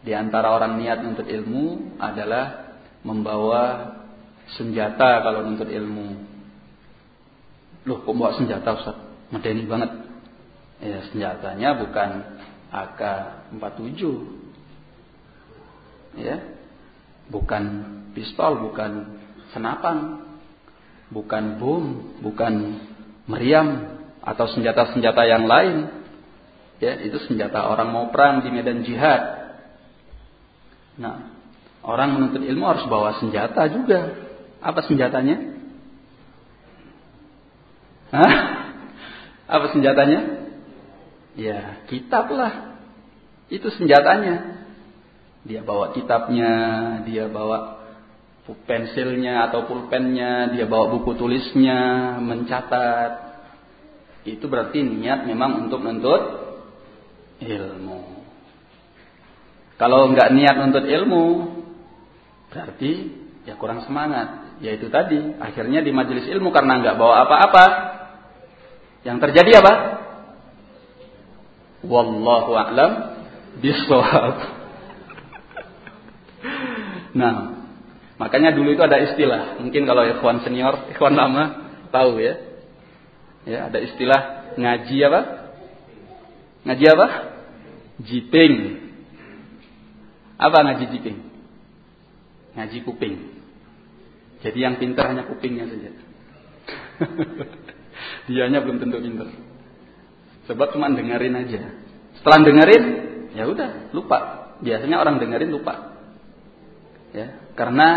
Di antara orang niat menuntut ilmu adalah membawa senjata kalau menuntut ilmu. Loh, kok bawa senjata Ustaz? Medeni banget. Ya, senjatanya bukan AK-47. Ya. Bukan pistol, bukan senapan, bukan bom, bukan meriam atau senjata-senjata yang lain. Ya, itu senjata orang mau perang di medan jihad. Nah, orang menuntut ilmu harus bawa senjata juga. Apa senjatanya? Hah? Apa senjatanya? Ya, kitab lah. Itu senjatanya. Dia bawa kitabnya, dia bawa pensilnya atau pulpennya, dia bawa buku tulisnya, mencatat. Itu berarti niat memang untuk menuntut ilmu. Kalau nggak niat menuntut ilmu, berarti ya kurang semangat. Yaitu tadi, akhirnya di majelis ilmu karena nggak bawa apa-apa, yang terjadi apa? Wallahu a'lam bishawab. [LAUGHS] Nah, Makanya dulu itu ada istilah, mungkin kalau ikhwan senior, ikhwan lama tahu ya. Ya, ada istilah ngaji apa? Ngaji apa? Jiping. Apa ngaji jiping? Ngaji kuping. Jadi yang pintar hanya kupingnya saja. [LAUGHS] Dianya belum tentu pintar. Sebab cuma dengerin aja. Setelah dengerin, ya udah, lupa. biasanya orang dengerin lupa. Ya, karena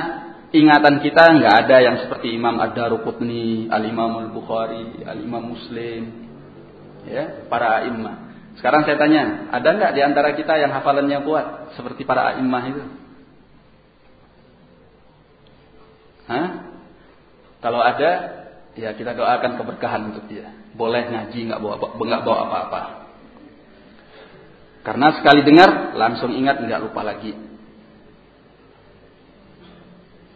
ingatan kita nggak ada yang seperti Imam Ad-Daruqutni, Al-Imam Al-Bukhari, Al-Imam Muslim, ya, para imam. Sekarang saya tanya, ada nggak di antara kita yang hafalannya kuat seperti para imam itu? Hah? Kalau ada, ya kita doakan keberkahan untuk dia. Boleh ngaji nggak bawa nggak bawa apa-apa. Karena sekali dengar langsung ingat nggak lupa lagi.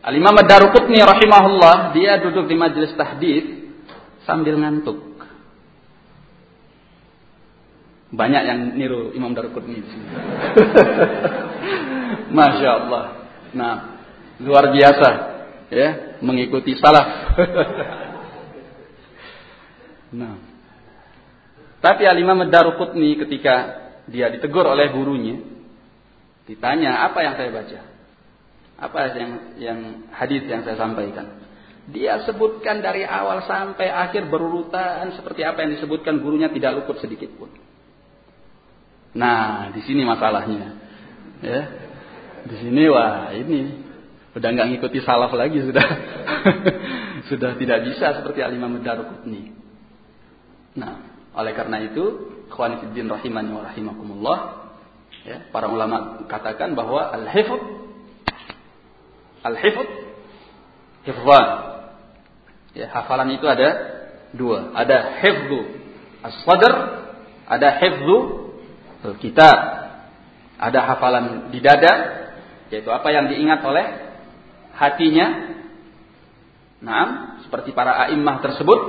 Al-Imam Ad-Daruqutni rahimahullah, dia duduk di majelis tahdid sambil ngantuk. Banyak yang niru Imam Daruqutni. [LAUGHS] Masya Allah. Nah, luar biasa ya, mengikuti salaf. [LAUGHS] nah. Tapi Al-Imam Ad-Daruqutni ketika dia ditegur oleh gurunya, ditanya, "Apa yang saya baca?" Apa yang yang hadis yang saya sampaikan? Dia sebutkan dari awal sampai akhir berurutan seperti apa yang disebutkan gurunya tidak luput sedikit pun. Nah, di sini masalahnya. Ya. Di sini wah ini udah nggak ngikuti salaf lagi sudah. [LAUGHS] sudah tidak bisa seperti Al-Imam Daruqutni. Nah, oleh karena itu, khawanifiddin rahimani wa rahimakumullah, ya, para ulama katakan bahwa al-hifdz Al-hifd hifzan. Ya, hafalan itu ada dua. Ada hifdzu as-sadr, ada hifdzu kitab. Ada hafalan di dada, yaitu apa yang diingat oleh hatinya. Nah, seperti para a'immah tersebut,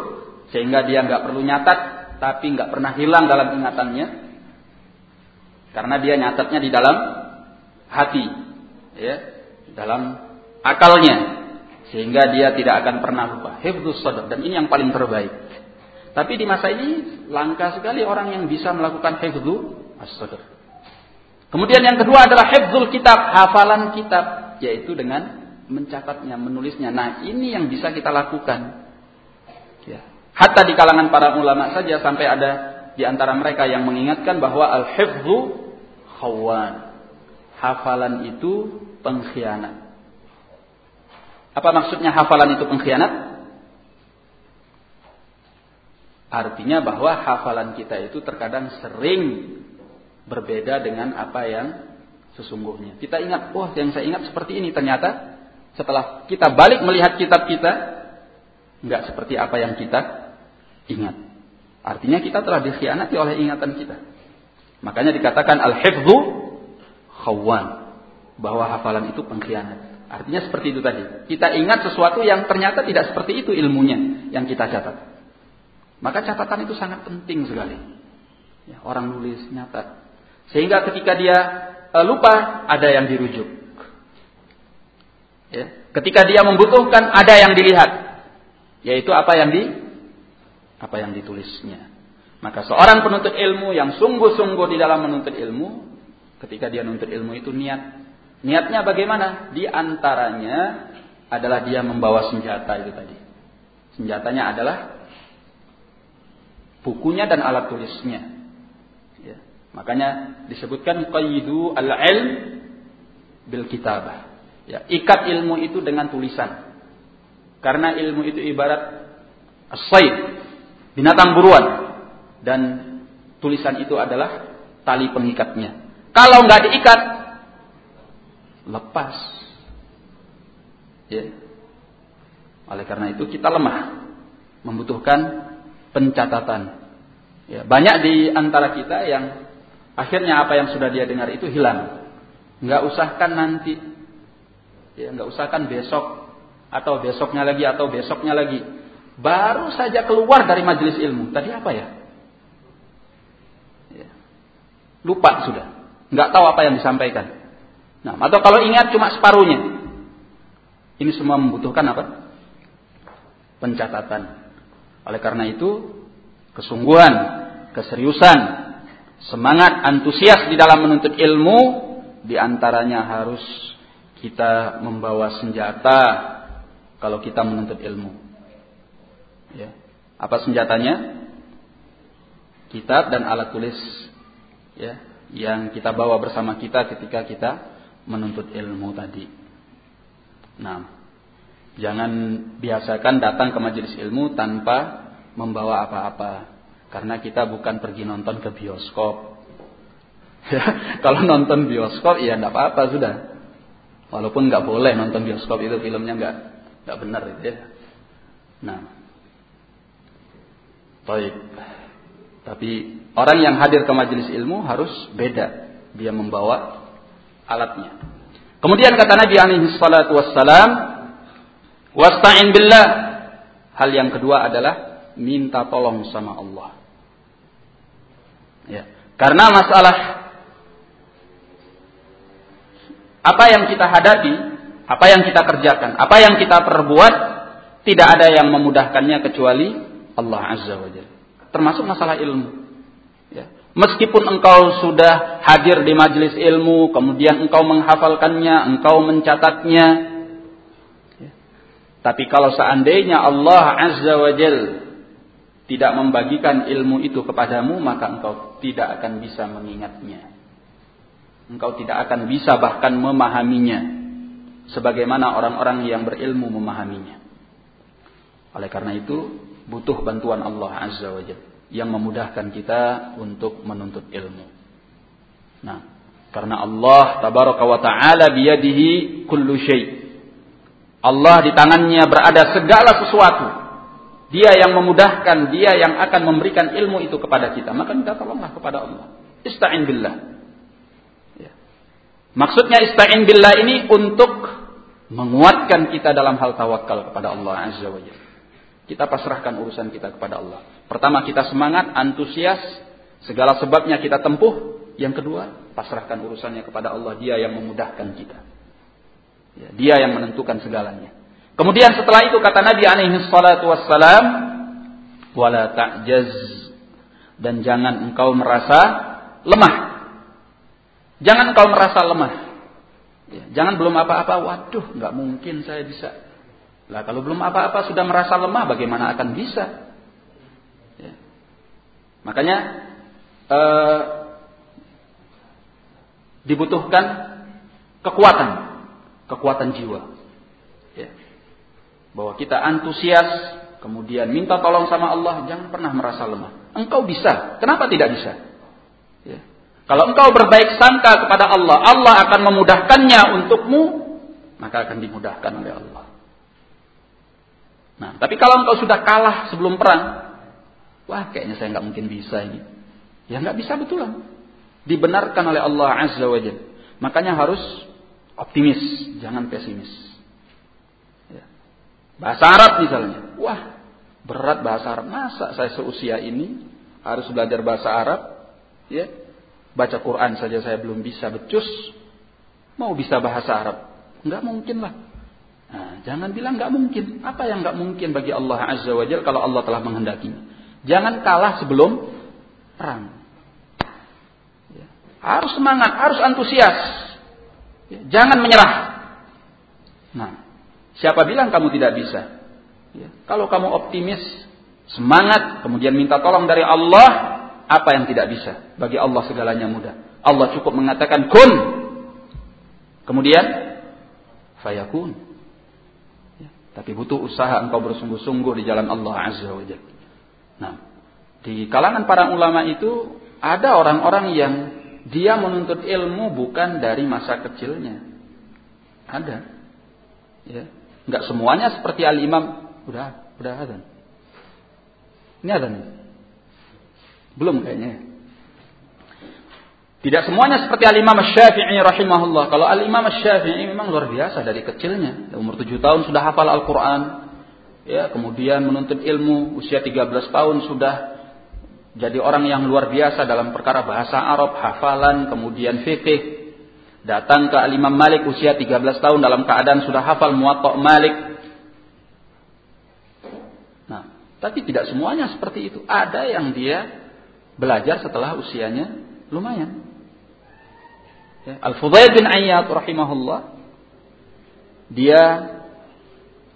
sehingga dia nggak perlu nyatat, tapi nggak pernah hilang dalam ingatannya, karena dia nyatatnya di dalam hati, ya, dalam akalnya sehingga dia tidak akan pernah lupa. Hifdzus sadar dan ini yang paling terbaik. Tapi di masa ini langka sekali orang yang bisa melakukan hifdzu as-sadr. Kemudian yang kedua adalah hifdzul kitab, hafalan kitab, yaitu dengan mencatatnya, menulisnya. Nah, ini yang bisa kita lakukan. Ya. Hatta di kalangan para ulama saja sampai ada di antara mereka yang mengingatkan bahwa al-hifdzu khawan. Hafalan itu pengkhianat. Apa maksudnya hafalan itu pengkhianat? Artinya bahwa hafalan kita itu terkadang sering berbeda dengan apa yang sesungguhnya. Kita ingat, wah yang saya ingat seperti ini. Ternyata setelah kita balik melihat kitab kita, nggak seperti apa yang kita ingat. Artinya kita telah dikhianati oleh ingatan kita. Makanya dikatakan al-hifdhu khawan. Bahwa hafalan itu pengkhianat. Artinya seperti itu tadi. Kita ingat sesuatu yang ternyata tidak seperti itu ilmunya yang kita catat. Maka catatan itu sangat penting sekali. Ya, orang nulis nyatat. Sehingga ketika dia e, lupa, ada yang dirujuk. Ya. Ketika dia membutuhkan, ada yang dilihat. Yaitu apa yang di apa yang ditulisnya. Maka seorang penuntut ilmu yang sungguh-sungguh di dalam menuntut ilmu, ketika dia menuntut ilmu itu niat Niatnya bagaimana? Di antaranya adalah dia membawa senjata itu tadi. Senjatanya adalah bukunya dan alat tulisnya. Ya. Makanya disebutkan qayyidu al-ilm bil kitabah. Ya, ikat ilmu itu dengan tulisan. Karena ilmu itu ibarat as binatang buruan dan tulisan itu adalah tali pengikatnya. Kalau nggak diikat, lepas. Ya. Oleh karena itu kita lemah, membutuhkan pencatatan. Ya, banyak di antara kita yang akhirnya apa yang sudah dia dengar itu hilang. Nggak usahkan nanti, ya nggak usahkan besok atau besoknya lagi atau besoknya lagi. Baru saja keluar dari majelis ilmu. Tadi apa ya? ya. Lupa sudah. Nggak tahu apa yang disampaikan. Nah, atau kalau ingat cuma separuhnya. Ini semua membutuhkan apa? Pencatatan. Oleh karena itu, kesungguhan, keseriusan, semangat, antusias di dalam menuntut ilmu, di antaranya harus kita membawa senjata kalau kita menuntut ilmu. Ya. Apa senjatanya? Kitab dan alat tulis. Ya, yang kita bawa bersama kita ketika kita menuntut ilmu tadi. Nah, jangan biasakan datang ke majelis ilmu tanpa membawa apa-apa. Karena kita bukan pergi nonton ke bioskop. [LAUGHS] Ya, kalau nonton bioskop ya enggak apa-apa sudah. Walaupun nggak boleh nonton bioskop itu filmnya nggak nggak benar itu ya. Nah, baik. Tapi orang yang hadir ke majelis ilmu harus beda. Dia membawa alatnya. Kemudian kata Nabi alaihi salatu wassalam, "Wasta'in billah." Hal yang kedua adalah minta tolong sama Allah. Ya. Karena masalah apa yang kita hadapi, apa yang kita kerjakan, apa yang kita perbuat, tidak ada yang memudahkannya kecuali Allah Azza wa Jalla termasuk masalah ilmu. Ya. Meskipun engkau sudah hadir di majelis ilmu, kemudian engkau menghafalkannya, engkau mencatatnya, ya. tapi kalau seandainya Allah Azza wa Jal tidak membagikan ilmu itu kepadamu, maka engkau tidak akan bisa mengingatnya. Engkau tidak akan bisa bahkan memahaminya. Sebagaimana orang-orang yang berilmu memahaminya. Oleh karena itu, butuh bantuan Allah Azza wa Jalla yang memudahkan kita untuk menuntut ilmu. Nah, karena Allah tabaraka wa taala biyadihi kullu syai. Allah di tangannya berada segala sesuatu. Dia yang memudahkan, dia yang akan memberikan ilmu itu kepada kita. Maka minta tolonglah kepada Allah. Ista'in billah. Ya. Maksudnya ista'in billah ini untuk menguatkan kita dalam hal tawakal kepada Allah Azza wa. Kita pasrahkan urusan kita kepada Allah. Pertama kita semangat, antusias, segala sebabnya kita tempuh. Yang kedua, pasrahkan urusannya kepada Allah. Dia yang memudahkan kita. Ya, dia yang menentukan segalanya. Kemudian setelah itu kata Nabi alaihi salatu wassalam, wala ta'jaz dan jangan engkau merasa lemah. Jangan engkau merasa lemah. Ya, jangan belum apa-apa, waduh, nggak mungkin saya bisa lah kalau belum apa-apa sudah merasa lemah, bagaimana akan bisa? Ya. Makanya eh, dibutuhkan kekuatan, kekuatan jiwa. Ya. Bahwa kita antusias, kemudian minta tolong sama Allah, jangan pernah merasa lemah. Engkau bisa, kenapa tidak bisa? Kalau engkau berbaik sangka kepada Allah, Allah akan memudahkannya untukmu, maka akan dimudahkan oleh Allah. Nah, tapi kalau engkau sudah kalah sebelum perang, wah kayaknya saya nggak mungkin bisa ini. Ya nggak bisa betulan. Dibenarkan oleh Allah Azza wa Jalla. Makanya harus optimis, jangan pesimis. Ya. Bahasa Arab misalnya, wah berat bahasa Arab. Masa saya seusia ini harus belajar bahasa Arab? Ya, baca Quran saja saya belum bisa becus, mau bisa bahasa Arab? Nggak mungkin lah. Nah, jangan bilang nggak mungkin. Apa yang nggak mungkin bagi Allah Azza wa kalau Allah telah menghendakinya? Jangan kalah sebelum perang. Ya. Harus semangat, harus antusias. Ya. Jangan menyerah. Nah, siapa bilang kamu tidak bisa? Ya. Kalau kamu optimis, semangat, kemudian minta tolong dari Allah, apa yang tidak bisa? Bagi Allah segalanya mudah. Allah cukup mengatakan kun. Kemudian fayakun. Tapi butuh usaha engkau bersungguh-sungguh di jalan Allah Azza wa Jalla. Nah, di kalangan para ulama itu ada orang-orang yang dia menuntut ilmu bukan dari masa kecilnya. Ada. Ya. Enggak semuanya seperti al-imam. Udah, udah ada. Ini ada nih. Belum kayaknya. Tidak semuanya seperti Al-Imam Syafi'i rahimahullah. Kalau Al-Imam Syafi'i memang luar biasa dari kecilnya. Umur 7 tahun sudah hafal Al-Quran. Ya, kemudian menuntut ilmu. Usia 13 tahun sudah jadi orang yang luar biasa dalam perkara bahasa Arab, hafalan, kemudian fikih. Datang ke Al-Imam Malik usia 13 tahun dalam keadaan sudah hafal Muwatta' Malik. Nah, tapi tidak semuanya seperti itu. Ada yang dia belajar setelah usianya lumayan. Ya, Al-Fudail bin Ayyad rahimahullah dia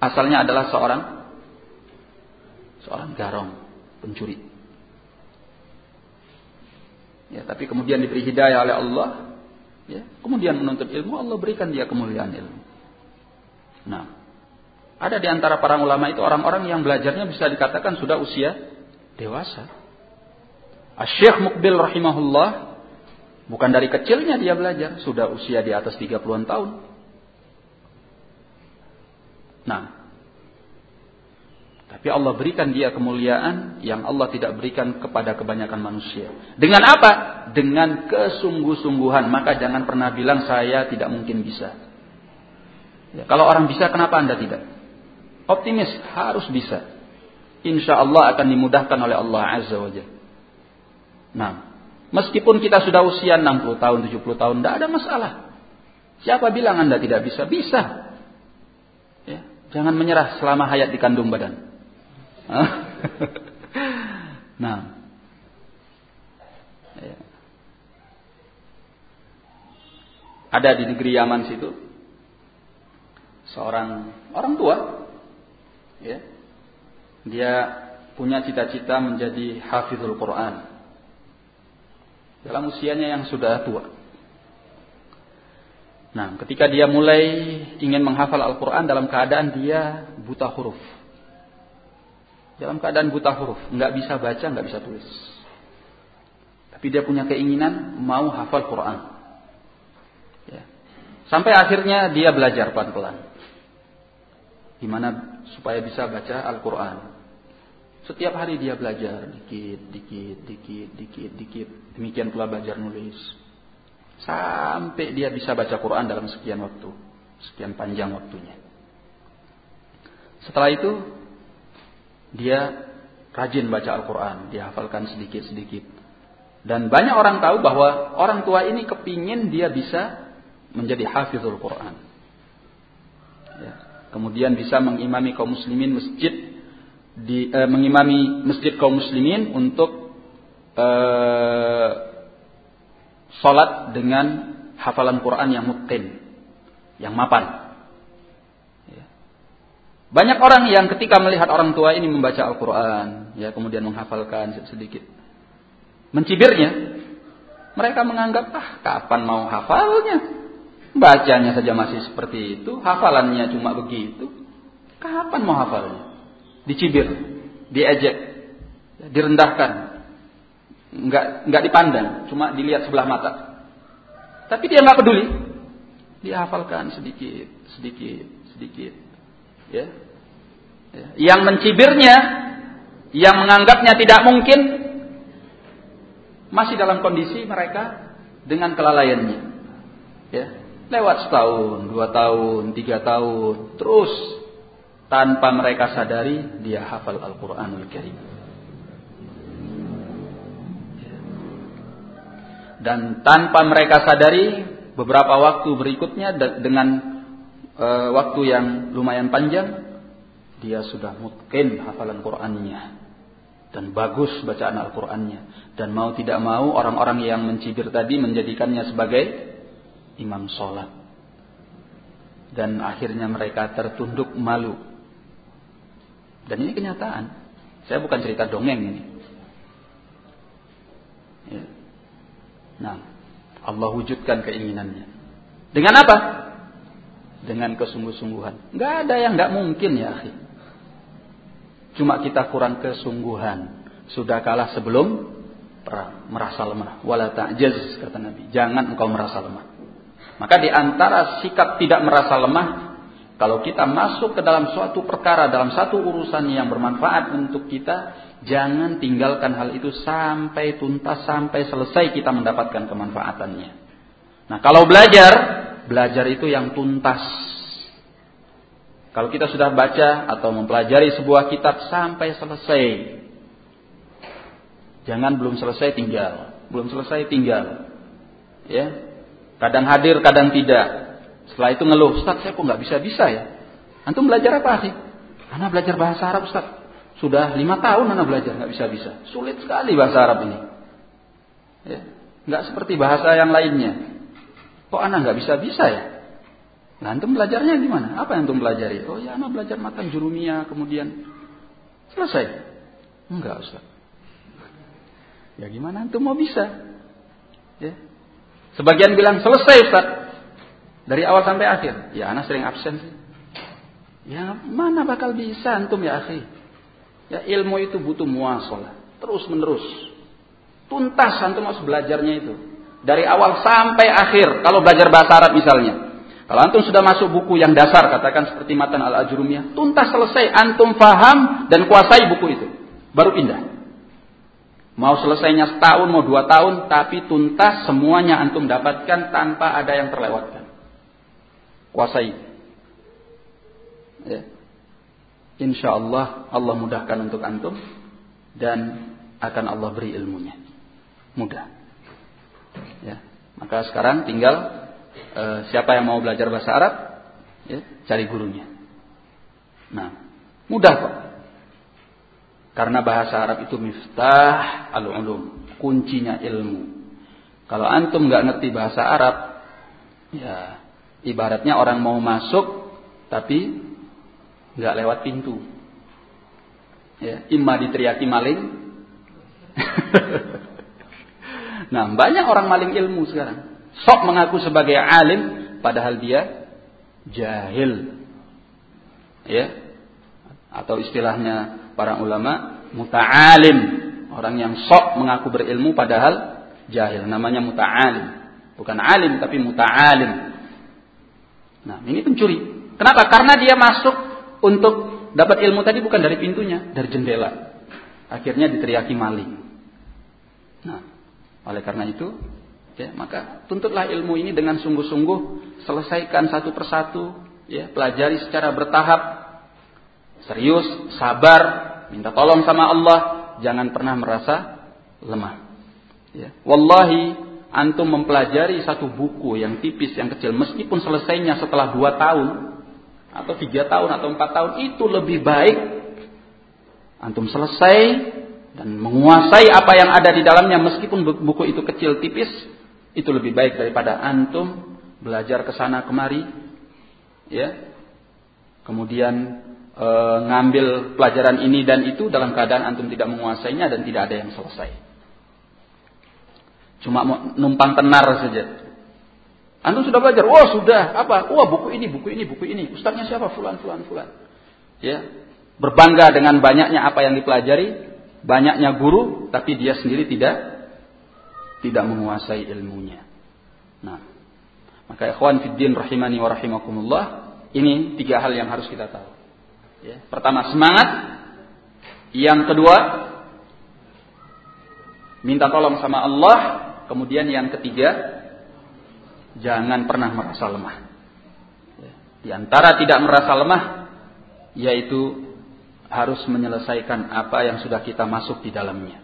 asalnya adalah seorang seorang garong, pencuri. Ya, tapi kemudian diberi hidayah oleh Allah, ya, kemudian menuntut ilmu, Allah berikan dia kemuliaan ilmu. Nah, ada di antara para ulama itu orang-orang yang belajarnya bisa dikatakan sudah usia dewasa. Syekh Mukbil rahimahullah bukan dari kecilnya dia belajar, sudah usia di atas 30-an tahun. Nah, tapi Allah berikan dia kemuliaan yang Allah tidak berikan kepada kebanyakan manusia. Dengan apa? Dengan kesungguh-sungguhan. Maka jangan pernah bilang saya tidak mungkin bisa. Ya, kalau orang bisa, kenapa anda tidak? Optimis, harus bisa. Insya Allah akan dimudahkan oleh Allah Azza wa Jalla. Nah, meskipun kita sudah usia 60 tahun, 70 tahun, tidak ada masalah. Siapa bilang anda tidak bisa? Bisa. Ya, jangan menyerah selama hayat di kandung badan. [LAUGHS] nah. Ya. Ada di negeri Yaman situ seorang orang tua ya. Dia punya cita-cita menjadi hafizul Quran. Dalam usianya yang sudah tua. Nah, ketika dia mulai ingin menghafal Al-Quran dalam keadaan dia buta huruf dalam keadaan buta huruf, nggak bisa baca, nggak bisa tulis. Tapi dia punya keinginan mau hafal Quran. Ya. Sampai akhirnya dia belajar pelan-pelan. Gimana supaya bisa baca Al-Quran. Setiap hari dia belajar dikit, dikit, dikit, dikit, dikit. Demikian pula belajar nulis. Sampai dia bisa baca Quran dalam sekian waktu. Sekian panjang waktunya. Setelah itu dia rajin baca Al-Quran, dia hafalkan sedikit-sedikit. Dan banyak orang tahu bahwa orang tua ini kepingin dia bisa menjadi hafizul Quran. Ya. Kemudian bisa mengimami kaum muslimin masjid di eh, mengimami masjid kaum muslimin untuk eh, dengan hafalan Quran yang mutqin, yang mapan. Banyak orang yang ketika melihat orang tua ini membaca Al-Quran, ya kemudian menghafalkan sedikit, mencibirnya, mereka menganggap ah kapan mau hafalnya, bacanya saja masih seperti itu, hafalannya cuma begitu, kapan mau hafalnya? Dicibir, diejek, direndahkan, nggak nggak dipandang, cuma dilihat sebelah mata. Tapi dia nggak peduli, dia hafalkan sedikit, sedikit, sedikit ya, ya. yang mencibirnya, yang menganggapnya tidak mungkin, masih dalam kondisi mereka dengan kelalaiannya. Ya, lewat setahun, dua tahun, tiga tahun, terus tanpa mereka sadari dia hafal Al-Quranul Karim. Dan tanpa mereka sadari beberapa waktu berikutnya dengan e, waktu yang lumayan panjang, dia sudah mungkin hafalan Qur'annya. Dan bagus bacaan Al-Qur'annya. Dan mau tidak mau orang-orang yang mencibir tadi menjadikannya sebagai imam sholat. Dan akhirnya mereka tertunduk malu. Dan ini kenyataan. Saya bukan cerita dongeng ini. Ya. Nah Allah wujudkan keinginannya dengan apa dengan kesungguh-sungguhan. Nggak ada yang nggak mungkin ya, akhi. Cuma kita kurang kesungguhan. Sudah kalah sebelum perang, merasa lemah. Wala ta'jaz kata Nabi. Jangan engkau merasa lemah. Maka di antara sikap tidak merasa lemah, kalau kita masuk ke dalam suatu perkara, dalam satu urusan yang bermanfaat untuk kita, jangan tinggalkan hal itu sampai tuntas, sampai selesai kita mendapatkan kemanfaatannya. Nah, kalau belajar, belajar itu yang tuntas. Kalau kita sudah baca atau mempelajari sebuah kitab sampai selesai. Jangan belum selesai tinggal, belum selesai tinggal. Ya. Kadang hadir, kadang tidak. Setelah itu ngeluh, Ustaz saya kok nggak bisa-bisa ya. Antum belajar apa sih? Anak belajar bahasa Arab Ustaz. Sudah lima tahun anak belajar nggak bisa-bisa. Sulit sekali bahasa Arab ini. Ya. Nggak seperti bahasa yang lainnya. Kok anak nggak bisa bisa ya? Nah, antum belajarnya gimana? Apa yang antum pelajari? Oh ya, anak belajar makan jurumia, kemudian selesai. Enggak, Ustaz. Ya gimana antum mau bisa? Ya. Sebagian bilang selesai Ustaz. Dari awal sampai akhir. Ya, anak sering absen sih. Ya, mana bakal bisa antum ya akhi? Ya, ilmu itu butuh muasalah. Terus menerus. Tuntas antum harus belajarnya itu. Dari awal sampai akhir. Kalau belajar bahasa Arab misalnya. Kalau antum sudah masuk buku yang dasar, katakan seperti Matan al-Ajrumiyah, tuntas selesai, antum faham dan kuasai buku itu. Baru pindah. Mau selesainya setahun, mau dua tahun, tapi tuntas semuanya antum dapatkan tanpa ada yang terlewatkan. Kuasai. Ya. Insya Allah Allah mudahkan untuk antum dan akan Allah beri ilmunya. Mudah. Ya. Maka sekarang tinggal e, siapa yang mau belajar bahasa Arab, ya, cari gurunya. Nah, mudah kok. Karena bahasa Arab itu miftah al-ulum, kuncinya ilmu. Kalau antum nggak ngerti bahasa Arab, ya ibaratnya orang mau masuk tapi nggak lewat pintu. Ya, imma diteriaki maling. [LAUGHS] nah, banyak orang maling ilmu sekarang. Sok mengaku sebagai alim padahal dia jahil. Ya. Atau istilahnya para ulama muta'alim, orang yang sok mengaku berilmu padahal jahil, namanya muta'alim. Bukan alim tapi muta'alim. Nah, ini pencuri. Kenapa? Karena dia masuk untuk dapat ilmu tadi bukan dari pintunya, dari jendela. Akhirnya diteriaki maling. Nah, oleh karena itu, ya, maka tuntutlah ilmu ini dengan sungguh-sungguh, selesaikan satu persatu, ya, pelajari secara bertahap, serius, sabar, minta tolong sama Allah, jangan pernah merasa lemah. Ya. Wallahi, antum mempelajari satu buku yang tipis, yang kecil, meskipun selesainya setelah dua tahun, atau tiga tahun, atau empat tahun, itu lebih baik antum selesai dan menguasai apa yang ada di dalamnya, meskipun buku itu kecil, tipis, itu lebih baik daripada antum belajar ke sana kemari, ya, kemudian e, ngambil pelajaran ini dan itu dalam keadaan antum tidak menguasainya dan tidak ada yang selesai. Cuma numpang tenar saja. Antum sudah belajar, wah oh, sudah, apa? Wah buku ini, buku ini, buku ini. Ustaznya siapa? Fulan, fulan, fulan. Ya, berbangga dengan banyaknya apa yang dipelajari, banyaknya guru, tapi dia sendiri tidak tidak menguasai ilmunya. Nah, maka ikhwan fiddin rahimani wa rahimakumullah, ini tiga hal yang harus kita tahu. Ya. Pertama semangat, yang kedua minta tolong sama Allah, kemudian yang ketiga jangan pernah merasa lemah. Ya. Di antara tidak merasa lemah yaitu harus menyelesaikan apa yang sudah kita masuk di dalamnya.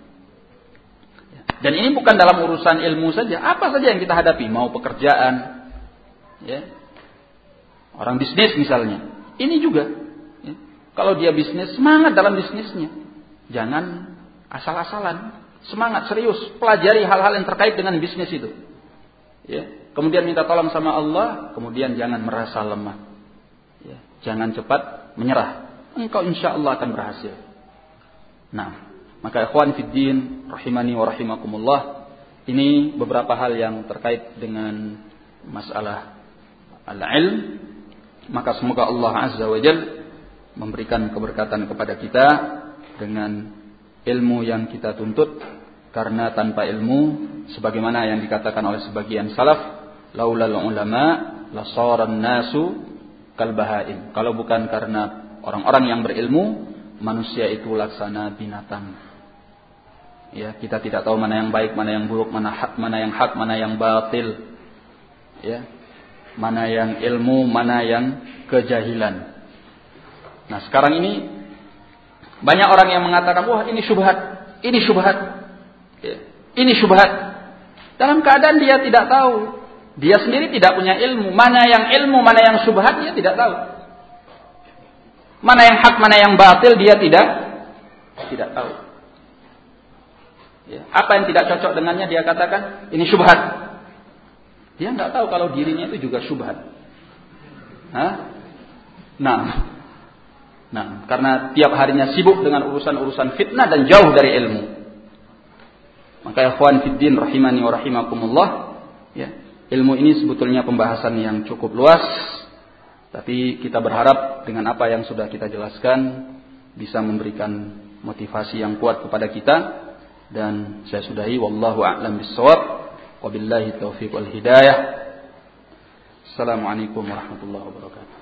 Ya. Dan ini bukan dalam urusan ilmu saja, apa saja yang kita hadapi, mau pekerjaan, ya, orang bisnis misalnya, ini juga kalau dia bisnis, semangat dalam bisnisnya. Jangan asal-asalan. Semangat, serius. Pelajari hal-hal yang terkait dengan bisnis itu. Ya. Kemudian minta tolong sama Allah. Kemudian jangan merasa lemah. Ya. Jangan cepat menyerah. Engkau insya Allah akan berhasil. Nah, maka ikhwan fiddin, rahimani wa rahimakumullah. Ini beberapa hal yang terkait dengan masalah al-ilm. Maka semoga Allah Azza wa Jalla memberikan keberkatan kepada kita dengan ilmu yang kita tuntut karena tanpa ilmu sebagaimana yang dikatakan oleh sebagian salaf laulal ulama lasaran nasu kalbahaim kalau bukan karena orang-orang yang berilmu manusia itu laksana binatang. Ya kita tidak tahu mana yang baik mana yang buruk mana hak mana yang hak mana yang batil. Ya mana yang ilmu mana yang kejahilan. Nah sekarang ini banyak orang yang mengatakan wah ini syubhat, ini syubhat, ya, ini syubhat. Dalam keadaan dia tidak tahu, dia sendiri tidak punya ilmu. Mana yang ilmu, mana yang syubhat dia tidak tahu. Mana yang hak, mana yang batil dia tidak tidak tahu. Ya, apa yang tidak cocok dengannya dia katakan ini syubhat. Dia nggak tahu kalau dirinya itu juga syubhat. Hah? Nah, Nah, karena tiap harinya sibuk dengan urusan-urusan fitnah dan jauh dari ilmu. Maka ikhwan fiddin rahimani wa rahimakumullah, ya, ilmu ini sebetulnya pembahasan yang cukup luas, tapi kita berharap dengan apa yang sudah kita jelaskan bisa memberikan motivasi yang kuat kepada kita. Dan saya sudahi wallahu a'lam bissawab. Wabillahi taufiq wal hidayah. Assalamualaikum warahmatullahi wabarakatuh